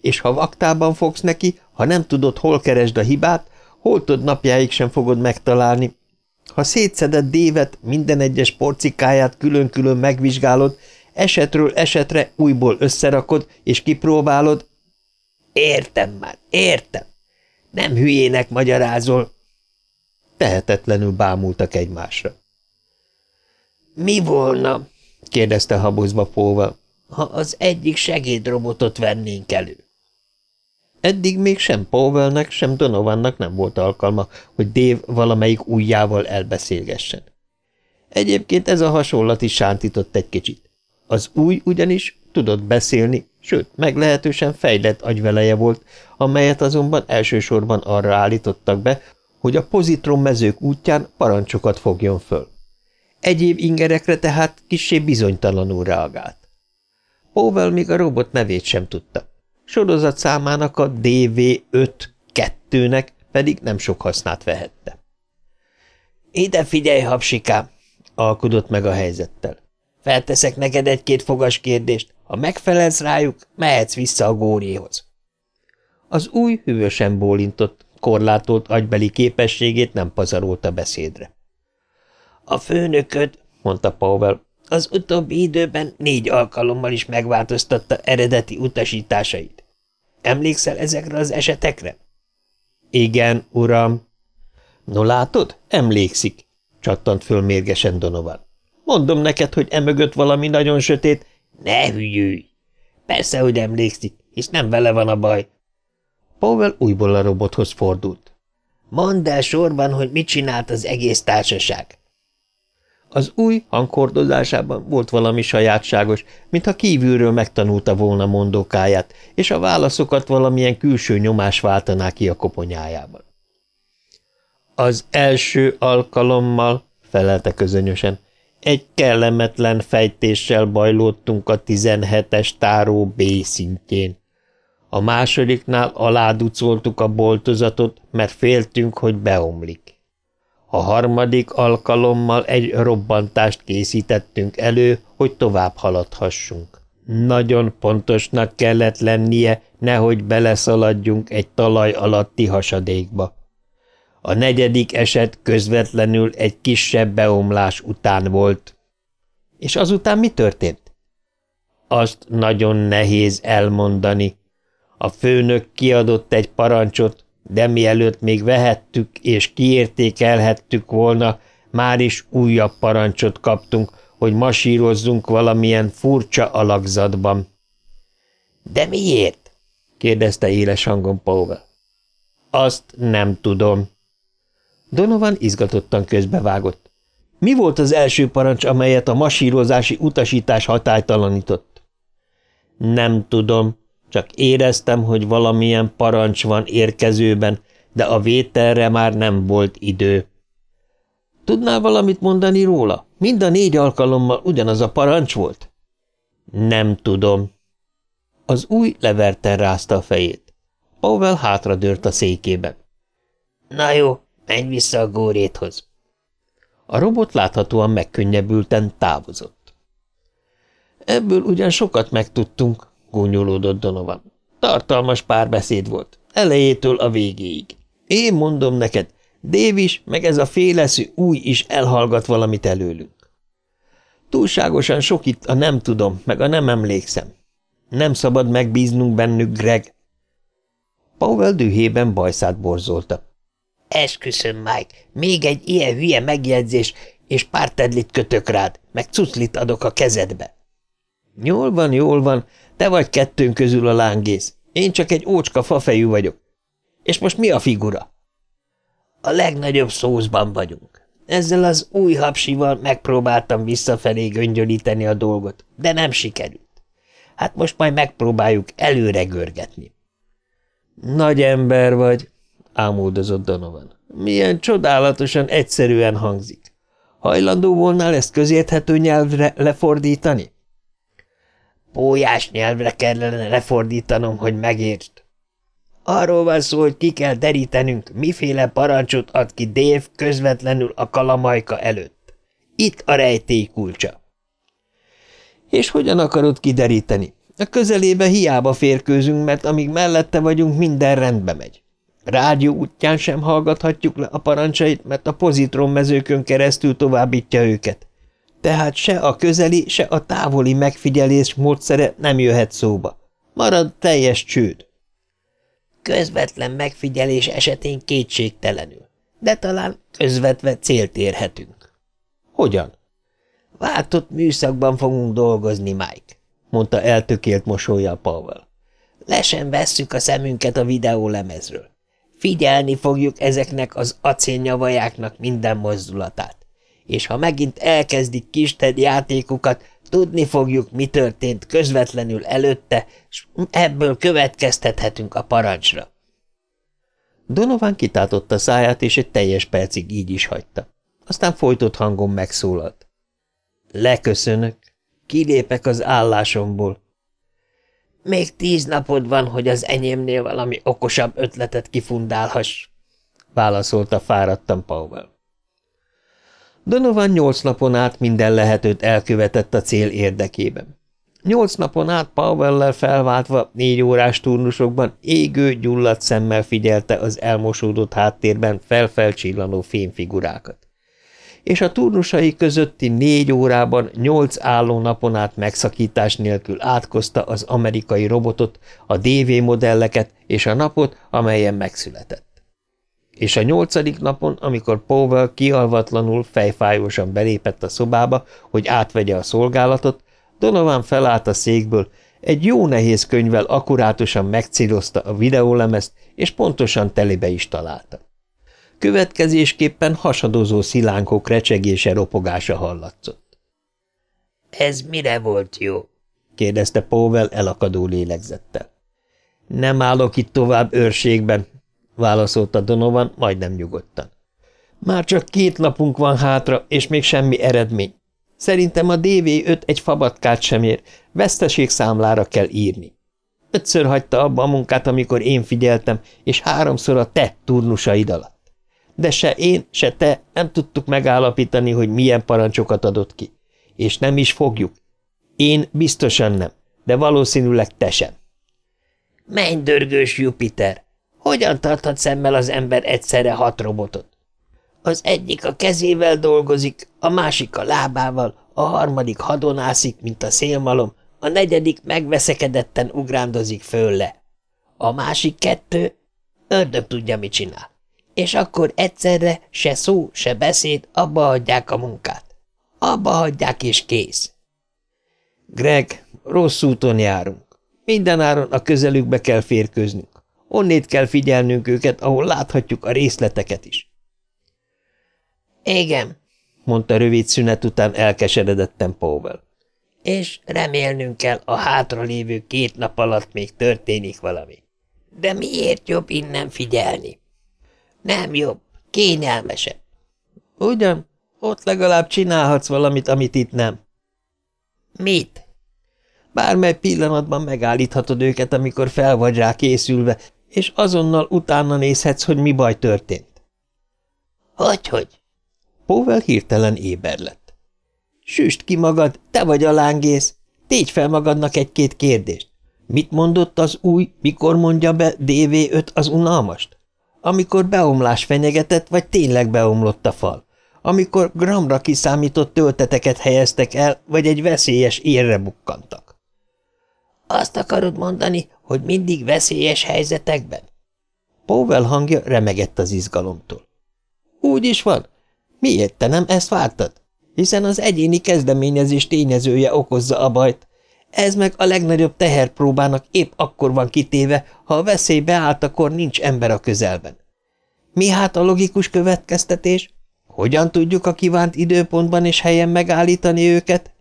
És ha vaktában fogsz neki, ha nem tudod, hol keresd a hibát, holtod napjáig sem fogod megtalálni. Ha szétszedett dévet, minden egyes porcikáját külön-külön megvizsgálod, esetről esetre újból összerakod és kipróbálod, Értem már, értem. Nem hülyének magyarázol. Tehetetlenül bámultak egymásra. Mi volna, kérdezte habozva Póval, ha az egyik segédrobotot vennénk elő? Eddig még sem Powellnek, sem Donovannak nem volt alkalma, hogy Dave valamelyik ujjával elbeszélgessen. Egyébként ez a hasonlat is sántított egy kicsit. Az új ugyanis tudott beszélni, sőt, meglehetősen fejlett agyveleje volt, amelyet azonban elsősorban arra állítottak be, hogy a mezők útján parancsokat fogjon föl. Egyéb ingerekre tehát kissé bizonytalanul reagált. Powell még a robot nevét sem tudta. Sorozat számának a DV5-2-nek pedig nem sok hasznát vehette. – Ide figyelj, hapsikám! – alkudott meg a helyzettel. Felteszek neked egy-két fogas kérdést. Ha megfelelsz rájuk, mehetsz vissza a górihoz. Az új hűvösen bólintott, korlátolt agybeli képességét nem pazarolta beszédre. A főnököd, mondta Powell, az utóbbi időben négy alkalommal is megváltoztatta eredeti utasításait. Emlékszel ezekre az esetekre? Igen, uram. No látod, emlékszik, csattant föl mérgesen Donovan. Mondom neked, hogy emögött valami nagyon sötét. Ne hülyülj! Persze, hogy emlékszik, és nem vele van a baj. Powell újból a robothoz fordult. Mondd el sorban, hogy mit csinált az egész társaság. Az új hangkordozásában volt valami sajátságos, mintha kívülről megtanulta volna mondókáját, és a válaszokat valamilyen külső nyomás váltaná ki a koponyájában. Az első alkalommal, felelte közönösen, egy kellemetlen fejtéssel bajlódtunk a 17-es táró B szintjén. A másodiknál aláducoltuk a boltozatot, mert féltünk, hogy beomlik. A harmadik alkalommal egy robbantást készítettünk elő, hogy tovább haladhassunk. Nagyon pontosnak kellett lennie, nehogy beleszaladjunk egy talaj alatti hasadékba. A negyedik eset közvetlenül egy kisebb beomlás után volt. És azután mi történt? Azt nagyon nehéz elmondani. A főnök kiadott egy parancsot, de mielőtt még vehettük és kiértékelhettük volna, már is újabb parancsot kaptunk, hogy masírozzunk valamilyen furcsa alakzatban. – De miért? – kérdezte éles hangon Powell. – Azt nem tudom. Donovan izgatottan közbevágott. Mi volt az első parancs, amelyet a masírozási utasítás hatálytalanított? Nem tudom, csak éreztem, hogy valamilyen parancs van érkezőben, de a vételre már nem volt idő. Tudnál valamit mondani róla? Mind a négy alkalommal ugyanaz a parancs volt? Nem tudom. Az új leverten rázta a fejét. Powell hátradőrt a székében. Na jó, menj vissza a góréthoz. A robot láthatóan megkönnyebbülten távozott. Ebből ugyan sokat megtudtunk, gúnyolódott Donovan. Tartalmas párbeszéd volt, elejétől a végéig. Én mondom neked, Davis meg ez a féleszű új is elhallgat valamit előlünk. Túlságosan sok itt a nem tudom, meg a nem emlékszem. Nem szabad megbíznunk bennük, Greg. Powell dühében bajszát borzolta. Esküszöm, Mike, még egy ilyen hülye megjegyzés, és pár tedlit kötök rád, meg cuclit adok a kezedbe. Jól van, jól van, te vagy kettőnk közül a lángész. Én csak egy ócska fafejű vagyok. És most mi a figura? A legnagyobb szózban vagyunk. Ezzel az új hapsival megpróbáltam visszafelé göngyölíteni a dolgot, de nem sikerült. Hát most majd megpróbáljuk előre görgetni. Nagy ember vagy, ámuldozott Donovan. Milyen csodálatosan egyszerűen hangzik. Hajlandó volnál ezt közérthető nyelvre lefordítani? Pólyás nyelvre kellene lefordítanom, hogy megértsd. Arról van szó, hogy ki kell derítenünk, miféle parancsot ad ki Dave közvetlenül a kalamajka előtt. Itt a rejtély kulcsa. És hogyan akarod kideríteni? A közelébe hiába férkőzünk, mert amíg mellette vagyunk, minden rendbe megy. Rádió útján sem hallgathatjuk le a parancsait, mert a pozitron mezőkön keresztül továbbítja őket. Tehát se a közeli, se a távoli megfigyelés módszere nem jöhet szóba. Marad teljes csőd. Közvetlen megfigyelés esetén kétségtelenül, de talán közvetve célt érhetünk. Hogyan? Váltott műszakban fogunk dolgozni, Mike, mondta eltökélt mosolya Pavel. Le sem vesszük a szemünket a videólemezről. Figyelni fogjuk ezeknek az acélnyavajáknak minden mozdulatát. És ha megint elkezdik kisted játékukat, tudni fogjuk, mi történt közvetlenül előtte, és ebből következtethetünk a parancsra. Donovan kitátotta száját, és egy teljes percig így is hagyta. Aztán folytott hangon megszólalt. Leköszönök. Kilépek az állásomból. Még tíz napod van, hogy az enyémnél valami okosabb ötletet kifundálhass, válaszolta fáradtan Powell. Donovan nyolc napon át minden lehetőt elkövetett a cél érdekében. Nyolc napon át Powell-lel felváltva négy órás turnusokban égő, gyulladt szemmel figyelte az elmosódott háttérben felfelcsillanó fényfigurákat és a turnusai közötti négy órában nyolc álló napon át megszakítás nélkül átkozta az amerikai robotot, a DV modelleket és a napot, amelyen megszületett. És a nyolcadik napon, amikor Powell kialvatlanul fejfájósan belépett a szobába, hogy átvegye a szolgálatot, Donovan felállt a székből, egy jó nehéz könyvvel akkurátusan megcélozta a videólemezt, és pontosan telibe is találta. Következésképpen hasadozó szilánkok recsegése ropogása hallatszott. – Ez mire volt jó? – kérdezte Powell elakadó lélegzettel. – Nem állok itt tovább őrségben – válaszolta Donovan majdnem nyugodtan. – Már csak két napunk van hátra, és még semmi eredmény. Szerintem a DV5 egy fabatkát sem ér, veszteségszámlára kell írni. Ötször hagyta abba a munkát, amikor én figyeltem, és háromszor a te turnusaid alatt de se én, se te nem tudtuk megállapítani, hogy milyen parancsokat adott ki. És nem is fogjuk. Én biztosan nem, de valószínűleg te sem. Menj, dörgős Jupiter! Hogyan tarthat szemmel az ember egyszerre hat robotot? Az egyik a kezével dolgozik, a másik a lábával, a harmadik hadonászik, mint a szélmalom, a negyedik megveszekedetten ugrándozik föl le. A másik kettő, ördög tudja, mit csinál. És akkor egyszerre se szó, se beszéd, abba hagyják a munkát. Abba hagyják, és kész. Greg, rossz úton járunk. Mindenáron a közelükbe kell férkőznünk. Onnét kell figyelnünk őket, ahol láthatjuk a részleteket is. Igen, mondta rövid szünet után elkeseredetten Powell. És remélnünk kell, a hátralévő két nap alatt még történik valami. De miért jobb innen figyelni? Nem jobb, kényelmesebb. Ugyan, ott legalább csinálhatsz valamit, amit itt nem. Mit? Bármely pillanatban megállíthatod őket, amikor fel vagy rá készülve, és azonnal utána nézhetsz, hogy mi baj történt. Hogy-hogy? Powell hirtelen éber lett. Süst ki magad, te vagy a lángész. Tégy fel magadnak egy-két kérdést. Mit mondott az új, mikor mondja be DV5 az unalmast? Amikor beomlás fenyegetett, vagy tényleg beomlott a fal? Amikor gramra kiszámított tölteteket helyeztek el, vagy egy veszélyes érre bukkantak? Azt akarod mondani, hogy mindig veszélyes helyzetekben? Powell hangja remegett az izgalomtól. Úgy is van. Miért te nem ezt vártad? Hiszen az egyéni kezdeményezés tényezője okozza a bajt. Ez meg a legnagyobb teherpróbának épp akkor van kitéve, ha a veszély beállt, akkor nincs ember a közelben. Mi hát a logikus következtetés? Hogyan tudjuk a kívánt időpontban és helyen megállítani őket?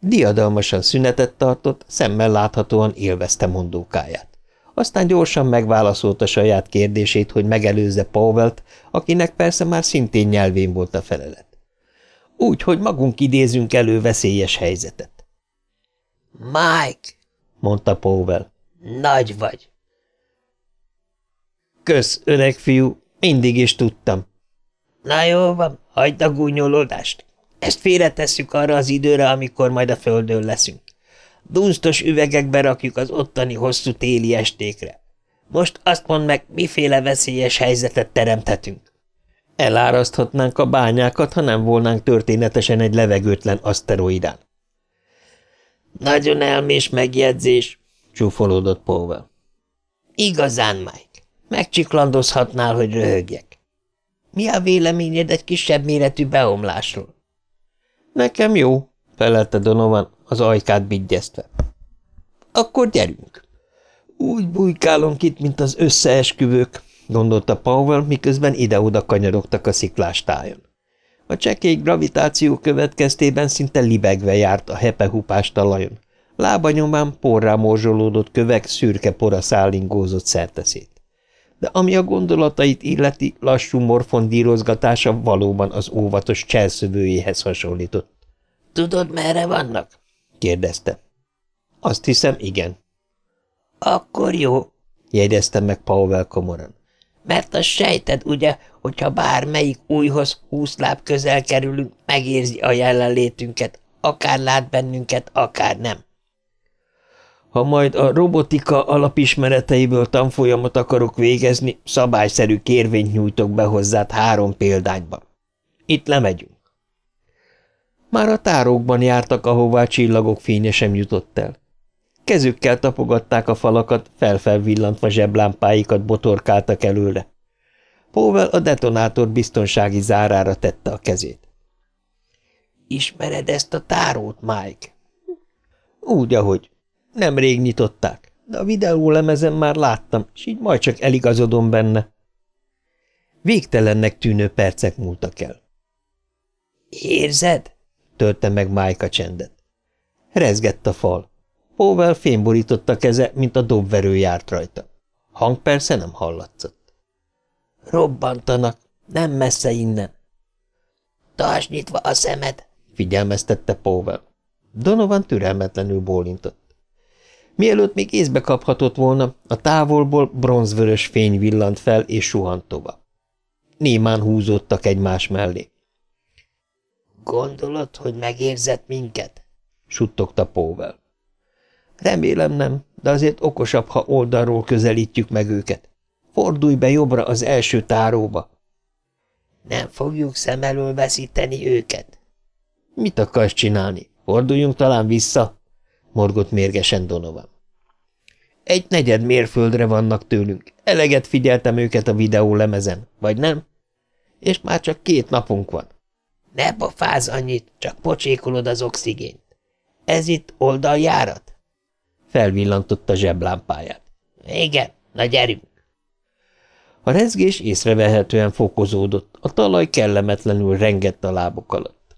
Diadalmasan szünetet tartott, szemmel láthatóan élvezte mondókáját. Aztán gyorsan megválaszolta saját kérdését, hogy megelőzze Powell-t, akinek persze már szintén nyelvén volt a felelet. Úgy, hogy magunk idézünk elő veszélyes helyzetet. – Mike! – mondta Powell. – Nagy vagy. – Kösz, öreg fiú, mindig is tudtam. – Na jó van, hagyd a gúnyolódást. Ezt félretesszük arra az időre, amikor majd a földön leszünk. Dunsztos üvegekbe rakjuk az ottani hosszú téli estékre. Most azt mondd meg, miféle veszélyes helyzetet teremthetünk. Eláraszthatnánk a bányákat, ha nem volnánk történetesen egy levegőtlen aszteroidán. Nagyon elmés megjegyzés, csúfolódott Powell. Igazán, Mike. Megcsiklandozhatnál, hogy röhögjek. Mi a véleményed egy kisebb méretű beomlásról? Nekem jó, felelte Donovan, az ajkát bigyeztve. Akkor gyerünk. Úgy bujkálunk itt, mint az összeesküvők, gondolta Powell, miközben ide-oda kanyarogtak a sziklástájon. A csekély gravitáció következtében szinte libegve járt a hepehupás talajon. Lábanyomán porrá morzsolódott kövek szürke pora szállingózott szerteszét. De ami a gondolatait illeti, lassú morfondírozgatása valóban az óvatos cselszövőjéhez hasonlított. – Tudod, merre vannak? – kérdezte. – Azt hiszem, igen. – Akkor jó – jegyezte meg Powell komoran. – Mert azt sejted, ugye, hogyha bármelyik újhoz húsz láb közel kerülünk, megérzi a jelenlétünket, akár lát bennünket, akár nem. Ha majd a robotika alapismereteiből tanfolyamot akarok végezni, szabályszerű kérvényt nyújtok be hozzád három példányban. Itt lemegyünk. Már a tárókban jártak, ahová csillagok fénye sem jutott el. Kezükkel tapogatták a falakat, felfelvillantva zseblámpáikat botorkáltak előre. Powell a detonátor biztonsági zárára tette a kezét. – Ismered ezt a tárót, Mike? – Úgy, ahogy. Nemrég nyitották, de a videólemezen már láttam, és így majd csak eligazodom benne. Végtelennek tűnő percek múltak el. – Érzed? – törte meg Mike a csendet. Rezgett a fal. Powell fényborította keze, mint a dobverő járt rajta. Hang persze nem hallatszott. Robbantanak, nem messze innen. Tartsd nyitva a szemed, figyelmeztette Powell. Donovan türelmetlenül bólintott. Mielőtt még észbe kaphatott volna, a távolból bronzvörös fény villant fel és suhant tovább. Némán húzódtak egymás mellé. Gondolod, hogy megérzett minket? suttogta Powell. Remélem nem, de azért okosabb, ha oldalról közelítjük meg őket. Fordulj be jobbra az első táróba. Nem fogjuk szem elől veszíteni őket. Mit akarsz csinálni? Forduljunk talán vissza? Morgott mérgesen Donovan. Egy negyed mérföldre vannak tőlünk. Eleget figyeltem őket a videó lemezen, vagy nem? És már csak két napunk van. Ne pofáz annyit, csak pocsékolod az oxigént. Ez itt oldaljárat? Felvillantotta zseblámpáját. Igen, na gyerünk. A rezgés észrevehetően fokozódott, a talaj kellemetlenül rengett a lábok alatt.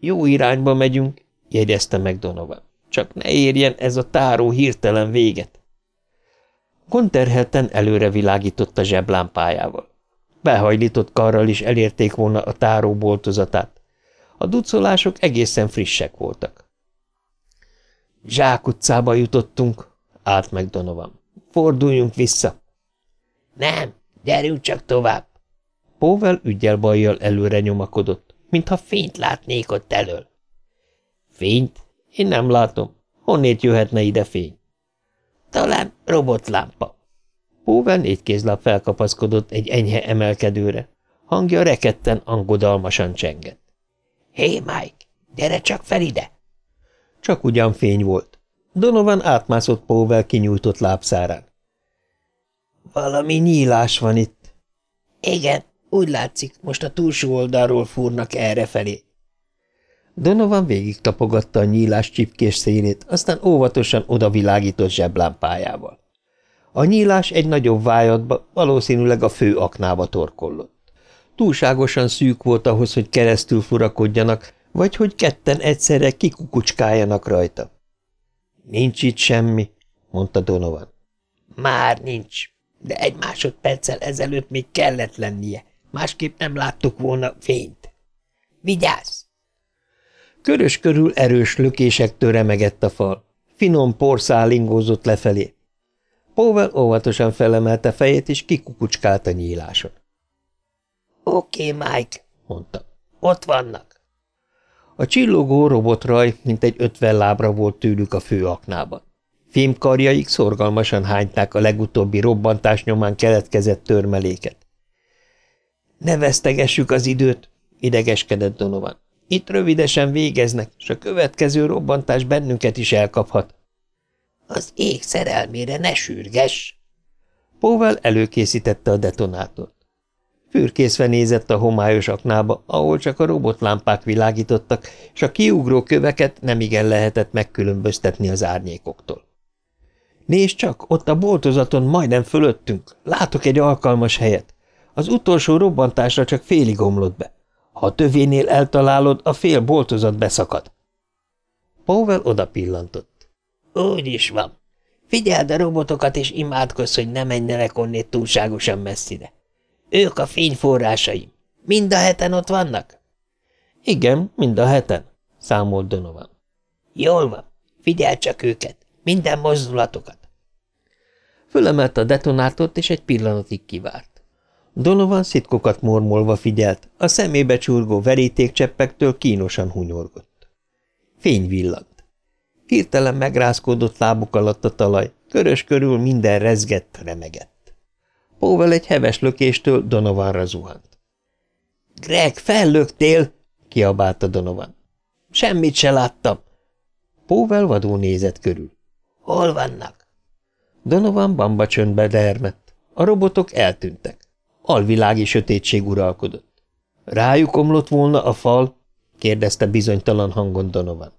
Jó irányba megyünk, jegyezte meg Donovan. Csak ne érjen ez a táró hirtelen véget. Konterhelten előre világított a zseblámpájával. Behajlított karral is elérték volna a táró boltozatát. A ducolások egészen frissek voltak. Zsák utcába jutottunk, állt meg Donovan. Forduljunk vissza. Nem, gyerünk csak tovább. Póvel ügyel bajjal előre nyomakodott, mintha fényt látnék ott elől. Fényt? Én nem látom. Honnét jöhetne ide fény? Talán robotlámpa. Póvel négy kézláb felkapaszkodott egy enyhe emelkedőre. Hangja reketten, angodalmasan csengett. Hé, hey, Mike, gyere csak fel ide! Csak ugyan fény volt. Donovan átmászott Póvel kinyújtott lábszárán. Valami nyílás van itt. Igen, úgy látszik, most a túlsó oldalról fúrnak errefelé. Donovan végig tapogatta a nyílás csipkés szélét, aztán óvatosan odavilágított zseblámpájával. A nyílás egy nagyobb vájatba, valószínűleg a fő aknába torkollott. Túlságosan szűk volt ahhoz, hogy keresztül furakodjanak, vagy hogy ketten egyszerre kikukucskáljanak rajta. Nincs itt semmi, mondta Donovan. Már nincs, de egy másodperccel ezelőtt még kellett lennie, másképp nem láttuk volna fényt. Vigyázz! Körös körül erős lökésektől remegett a fal. Finom porszál ingózott lefelé. Powell óvatosan felemelte fejét, és kikukucskált a nyíláson. Oké, okay, Mike, mondta. Ott vannak. A csillogó robotraj mintegy ötven lábra volt tőlük a főaknában. Fémkarjaik szorgalmasan hányták a legutóbbi robbantás nyomán keletkezett törmeléket. Ne vesztegessük az időt, idegeskedett Donovan. Itt rövidesen végeznek, és a következő robbantás bennünket is elkaphat. Az ég szerelmére ne sürges! Póvel előkészítette a detonátort. Fürkészve nézett a homályos aknába, ahol csak a robotlámpák világítottak, és a kiugró köveket nem igen lehetett megkülönböztetni az árnyékoktól. Nézd csak, ott a boltozaton majdnem fölöttünk. Látok egy alkalmas helyet. Az utolsó robbantásra csak félig omlott be. Ha tövénél eltalálod, a fél boltozat beszakad. Powell oda pillantott. Úgy is van. Figyeld a robotokat, és imádkozz, hogy ne menjenek onnét túlságosan messzire. Ők a fényforrásaim. Mind a heten ott vannak? Igen, mind a heten, számolt Donovan. Jól van. Figyeld csak őket. Minden mozdulatokat. Fölemelt a detonátort, és egy pillanatig kivárt. Donovan szitkokat mormolva figyelt, a szemébe csurgó verítékcseppektől kínosan hunyorgott. Fény villant. Hirtelen megrázkódott lábuk alatt a talaj, körös körül minden rezgett, remegett. Póvel egy heves lökéstől Donovanra zuhant. – Greg, fellöktél! – kiabálta Donovan. – Semmit se láttam. Póvel vadul nézett körül. – Hol vannak? Donovan bamba csöndbe dermett. A robotok eltűntek. Alvilági sötétség uralkodott. Rájuk omlott volna a fal? kérdezte bizonytalan hangon Donovan.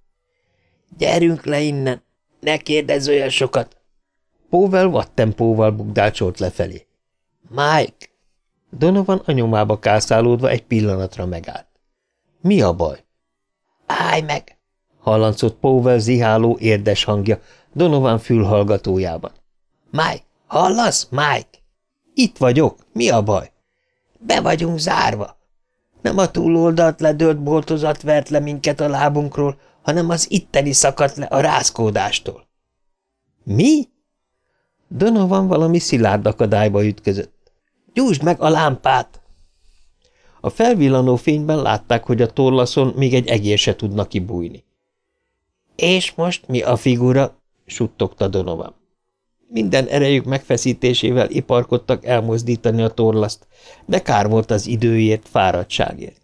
Gyerünk le innen, ne kérdezz olyan sokat. Póvel vattempóval bugdácsolt lefelé. Mike! Donovan a nyomába kászálódva egy pillanatra megállt. Mi a baj? Állj meg! Hallancodt Póvel ziháló érdes hangja Donovan fülhallgatójában. Mike, hallasz, Mike? Itt vagyok. Mi a baj? Be vagyunk zárva. Nem a túloldalt ledőlt boltozat vert le minket a lábunkról, hanem az itteni szakadt le a rázkódástól. Mi? Donovan valami szilárd akadályba ütközött. Gyújtsd meg a lámpát! A felvillanó fényben látták, hogy a torlaszon még egy egér se tudna kibújni. És most mi a figura? suttogta Donovan. Minden erejük megfeszítésével iparkodtak elmozdítani a torlaszt, de kár volt az időért, fáradtságért.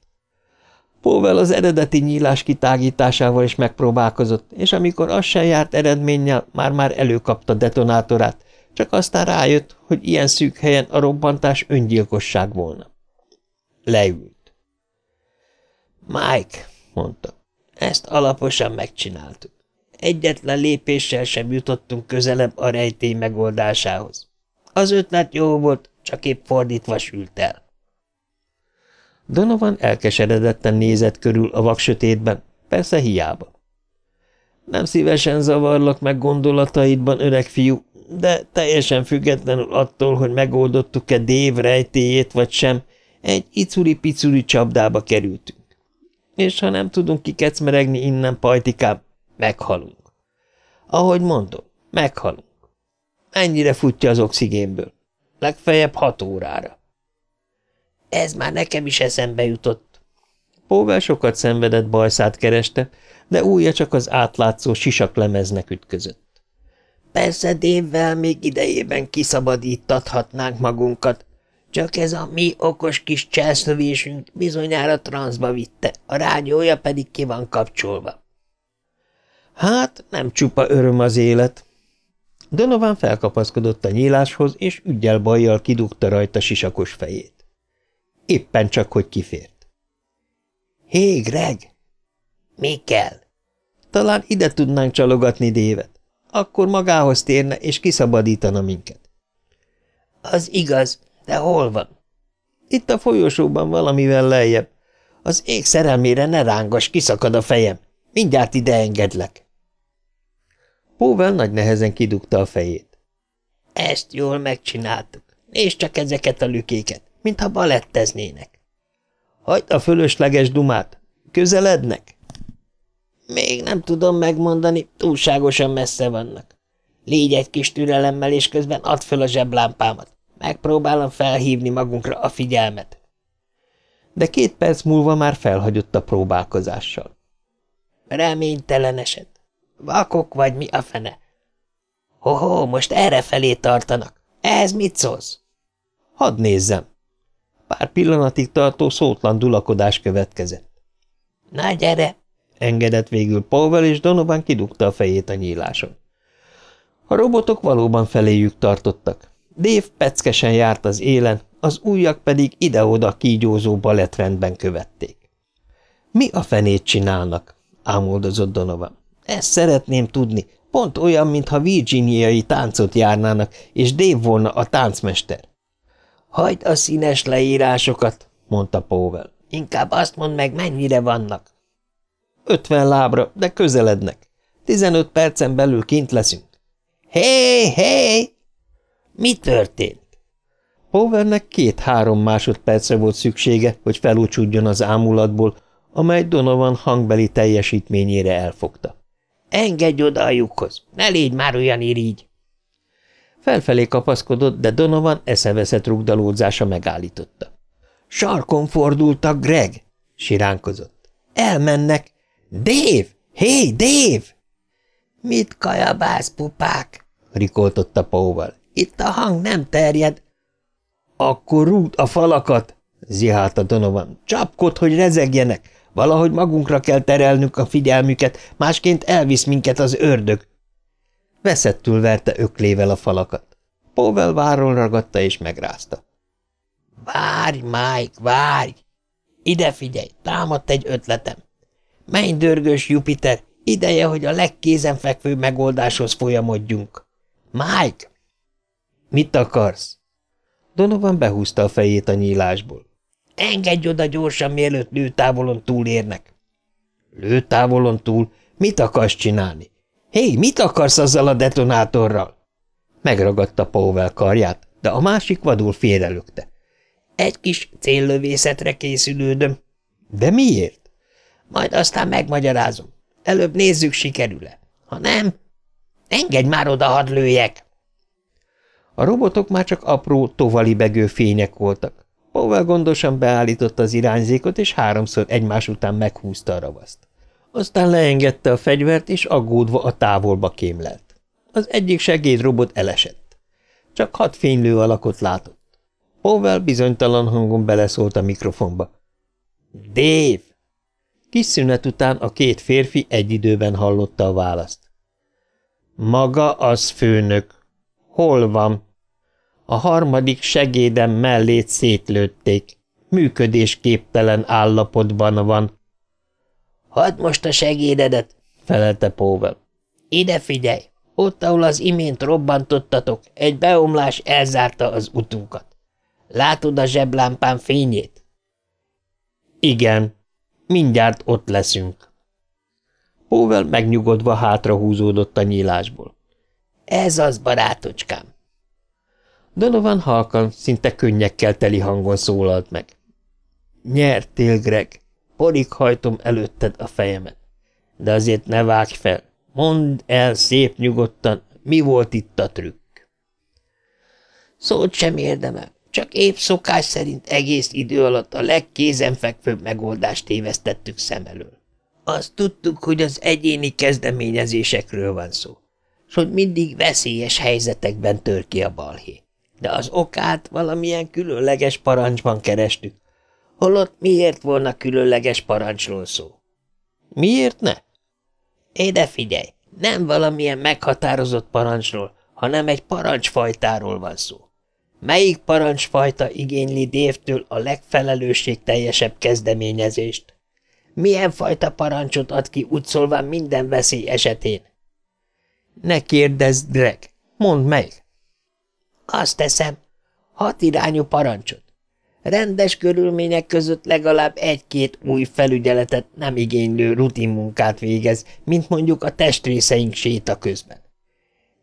Powell az eredeti nyílás kitágításával is megpróbálkozott, és amikor az sem járt eredménnyel, már-már előkapta detonátorát, csak aztán rájött, hogy ilyen szűk helyen a robbantás öngyilkosság volna. Leült. Mike, mondta, ezt alaposan megcsináltuk. Egyetlen lépéssel sem jutottunk közelebb a rejtély megoldásához. Az ötlet jó volt, csak épp fordítva sült el. Donovan elkeseredetten nézett körül a vaksötétben, persze hiába. Nem szívesen zavarlak meg gondolataidban, öreg fiú, de teljesen függetlenül attól, hogy megoldottuk-e Dév rejtéjét vagy sem, egy icuri-picuri csapdába kerültünk. És ha nem tudunk kikecmeregni innen pajtikám, meghalunk. Ahogy mondom, meghalunk. Ennyire futja az oxigénből. Legfeljebb hat órára. Ez már nekem is eszembe jutott. Póvel sokat szenvedett, bajszát kereste, de újja csak az átlátszó sisaklemeznek ütközött. Persze dévvel még idejében kiszabadítathatnánk magunkat, csak ez a mi okos kis cselszövésünk bizonyára transzba vitte, a rádiója pedig ki van kapcsolva. Hát, nem csupa öröm az élet. Donovan felkapaszkodott a nyíláshoz, és ügyel bajjal kidugta rajta sisakos fejét. Éppen csak, hogy kifért. Hé, Greg! Mi kell? Talán ide tudnánk csalogatni Dévet. Akkor magához térne, és kiszabadítana minket. Az igaz, de hol van? Itt a folyosóban valamivel lejjebb. Az ég szerelmére ne rángas, kiszakad a fejem. Mindjárt ide engedlek. Póvel nagy nehezen kidugta a fejét. Ezt jól megcsináltuk. Nézd csak ezeket a lükéket mintha baletteznének. Hagyd a fölösleges dumát. Közelednek? Még nem tudom megmondani, túlságosan messze vannak. Légy egy kis türelemmel, és közben add föl a zseblámpámat. Megpróbálom felhívni magunkra a figyelmet. De két perc múlva már felhagyott a próbálkozással. Reménytelen eset. Vakok vagy mi a fene? Hoho, most erre felé tartanak. Ez mit szólsz? Hadd nézzem. Pár pillanatig tartó szótlan dulakodás következett. – Na gyere! – engedett végül Powell, és Donovan kidugta a fejét a nyíláson. A robotok valóban feléjük tartottak. Dave peckesen járt az élen, az újak pedig ide-oda kígyózó balettrendben követték. – Mi a fenét csinálnak? – ámoldozott Donovan. – Ezt szeretném tudni, pont olyan, mintha virginiai táncot járnának, és Dave volna a táncmester. Hagyd a színes leírásokat, mondta Powell. Inkább azt mondd meg, mennyire vannak. Ötven lábra, de közelednek. Tizenöt percen belül kint leszünk. Hé, hé! Mi történt? Powellnek két-három másodpercre volt szüksége, hogy felúcsudjon az ámulatból, amely Donovan hangbeli teljesítményére elfogta. Engedj oda a lyukhoz, ne légy már olyan irigy! Felfelé kapaszkodott, de Donovan eszeveszett rugdalódzása megállította. Sarkon fordultak, Greg! siránkozott. Elmennek. Dév! Hé, Dév! Mit kajabász, pupák? rikoltotta Powell. Itt a hang nem terjed. Akkor rúgd a falakat, zihálta Donovan. Csapkod, hogy rezegjenek. Valahogy magunkra kell terelnünk a figyelmüket, másként elvisz minket az ördög. Veszettül verte öklével a falakat. Powell váron ragadta és megrázta. – Várj, Mike, várj! Ide figyelj, támadt egy ötletem. Menj, dörgős Jupiter, ideje, hogy a legkézenfekvő megoldáshoz folyamodjunk. Mike! Mit akarsz? Donovan behúzta a fejét a nyílásból. Engedj oda gyorsan, mielőtt lőtávolon túlérnek. Lőtávolon túl? Mit akarsz csinálni? Hé, mit akarsz azzal a detonátorral? Megragadta Powell karját, de a másik vadul félrelökte. Egy kis céllövészetre készülődöm. De miért? Majd aztán megmagyarázom. Előbb nézzük, sikerül-e. Ha nem, engedj már oda, hadd lőjek! A robotok már csak apró, tovalibegő fények voltak. Powell gondosan beállította az irányzékot, és háromszor egymás után meghúzta a ravaszt. Aztán leengedte a fegyvert, és aggódva a távolba kémlelt. Az egyik segédrobot elesett. Csak hat fénylő alakot látott. Powell bizonytalan hangon beleszólt a mikrofonba. – Dave! Kis szünet után a két férfi egy időben hallotta a választ. Maga az főnök. Hol van? A harmadik segédem mellét szétlőtték. Működésképtelen állapotban van. Hadd most a segédedet, felelte Powell. Ide figyelj! Ott, ahol az imént robbantottatok, egy beomlás elzárta az utunkat. Látod a zseblámpán fényét? Igen, mindjárt ott leszünk. Powell megnyugodva hátrahúzódott a nyílásból. Ez az, barátocskám. Donovan halkan, szinte könnyekkel teli hangon szólalt meg. Nyertél, Greg. Porig hajtom előtted a fejemet. De azért ne vágj fel. Mondd el szép nyugodtan, mi volt itt a trükk. Szót sem érdemel, csak épp szokás szerint egész idő alatt a legkézenfekvőbb megoldást tévesztettük szem elől. Azt tudtuk, hogy az egyéni kezdeményezésekről van szó, és hogy mindig veszélyes helyzetekben tör ki a balhé. De az okát valamilyen különleges parancsban kerestük, holott miért volna különleges parancsról szó? Miért ne? Éde figyelj, nem valamilyen meghatározott parancsról, hanem egy parancsfajtáról van szó. Melyik parancsfajta igényli Dévtől a legfelelősségteljesebb kezdeményezést? Milyen fajta parancsot ad ki útszolván minden veszély esetén? Ne kérdezd, Greg, mondd meg. Azt teszem, hat irányú parancsot. Rendes körülmények között legalább egy-két új felügyeletet nem igénylő rutinmunkát végez, mint mondjuk a testrészeink séta közben.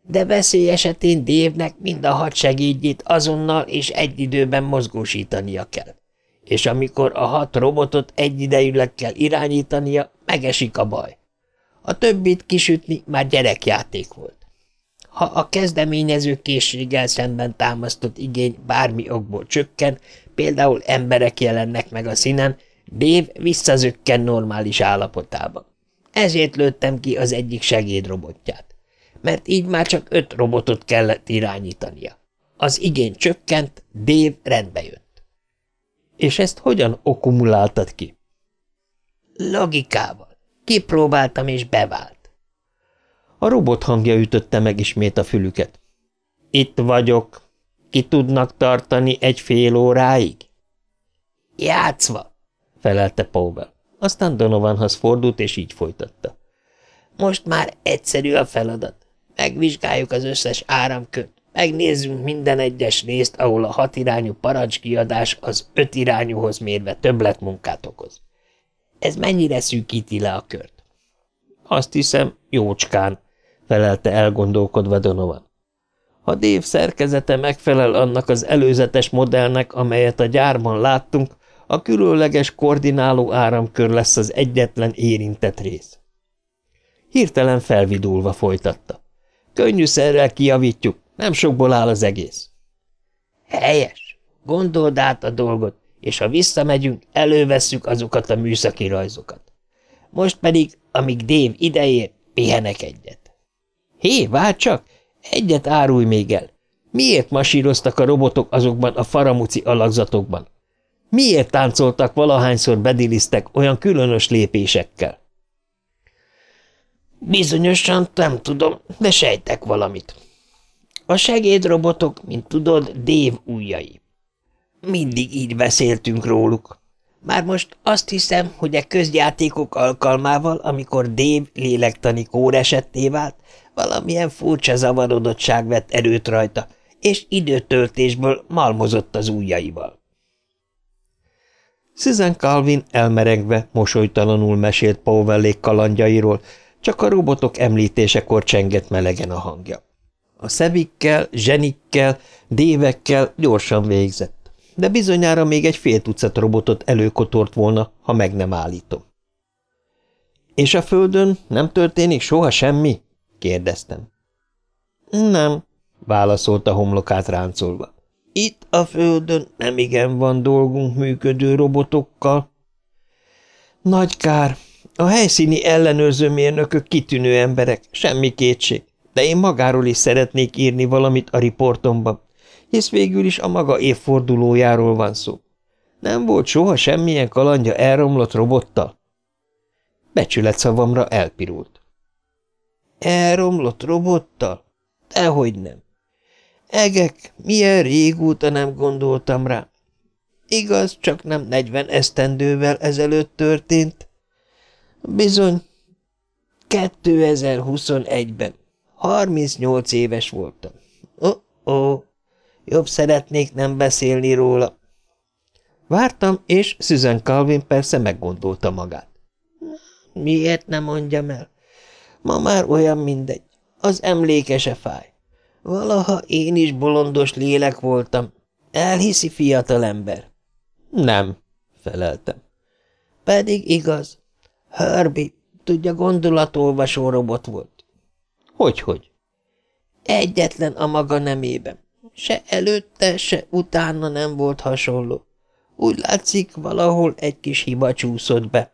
De veszély esetén Dévnek mind a hat segédjét azonnal és egy időben mozgósítania kell. És amikor a hat robotot egyidejűleg kell irányítania, megesik a baj. A többit kisütni már gyerekjáték volt. Ha a kezdeményező készséggel szemben támasztott igény bármi okból csökken, például emberek jelennek meg a színen, Dave visszazökken normális állapotában. Ezért lőttem ki az egyik segédrobotját, mert így már csak öt robotot kellett irányítania. Az igény csökkent, Dave rendbe jött. És ezt hogyan okumuláltad ki? Logikával. Kipróbáltam és bevált. A robot hangja ütötte meg ismét a fülüket. Itt vagyok. Ki tudnak tartani egy fél óráig? Játszva, felelte Powell. Aztán Donovanhoz fordult, és így folytatta. Most már egyszerű a feladat. Megvizsgáljuk az összes áramkört, megnézzünk minden egyes részt, ahol a hatirányú parancskiadás az öt irányúhoz mérve többletmunkát okoz. Ez mennyire szűkíti le a kört? Azt hiszem, jócskán, felelte elgondolkodva Donovan. Ha Dév szerkezete megfelel annak az előzetes modellnek, amelyet a gyárban láttunk, a különleges koordináló áramkör lesz az egyetlen érintett rész. Hirtelen felvidulva folytatta. Könnyű szerrel kijavítjuk, nem sokból áll az egész. Helyes. Gondold át a dolgot, és ha visszamegyünk, elővesszük azokat a műszaki rajzokat. Most pedig, amíg Dév ideér, pihenek egyet. Hé, várj csak! Egyet árulj még el! Miért masíroztak a robotok azokban a faramuci alakzatokban? Miért táncoltak valahányszor bedilisztek olyan különös lépésekkel? Bizonyosan nem tudom, de sejtek valamit. A segédrobotok, mint tudod, Dév ujjai. Mindig így beszéltünk róluk. Már most azt hiszem, hogy a közjátékok alkalmával, amikor Dév lélektani kóresetté vált, Valamilyen furcsa zavarodottság vett erőt rajta, és időtöltésből malmozott az ujjaival. Susan Calvin elmerengve, mosolytalanul mesélt Powellék kalandjairól, csak a robotok említésekor csengett melegen a hangja. A szevikkel, zsenikkel, dévekkel gyorsan végzett, de bizonyára még egy fél tucat robotot előkotort volna, ha meg nem állítom. És a földön nem történik soha semmi? Kérdeztem. Nem, válaszolta homlokát ráncolva. Itt a földön nem igen van dolgunk működő robotokkal. Nagy kár. A helyszíni ellenőrző mérnökök kitűnő emberek, semmi kétség, de én magáról is szeretnék írni valamit a riportomban, hisz végül is a maga évfordulójáról van szó. Nem volt soha semmilyen kalandja elromlott robottal? Becsület szavamra elpirult. Elromlott robottal? Dehogy nem. Egek, milyen régóta nem gondoltam rá. Igaz, csak nem negyven esztendővel ezelőtt történt. Bizony, 2021-ben. 38 éves voltam. Ó-ó, jobb szeretnék nem beszélni róla. Vártam, és Susan Calvin persze meggondolta magát. Miért nem mondjam el? Ma már olyan mindegy. Az emlékese fáj. Valaha én is bolondos lélek voltam. Elhiszi fiatal ember. Nem, feleltem. Pedig igaz. Herbie, tudja, gondolatolvasó robot volt. Hogy-hogy? Egyetlen a maga nemében. Se előtte, se utána nem volt hasonló. Úgy látszik, valahol egy kis hiba csúszott be.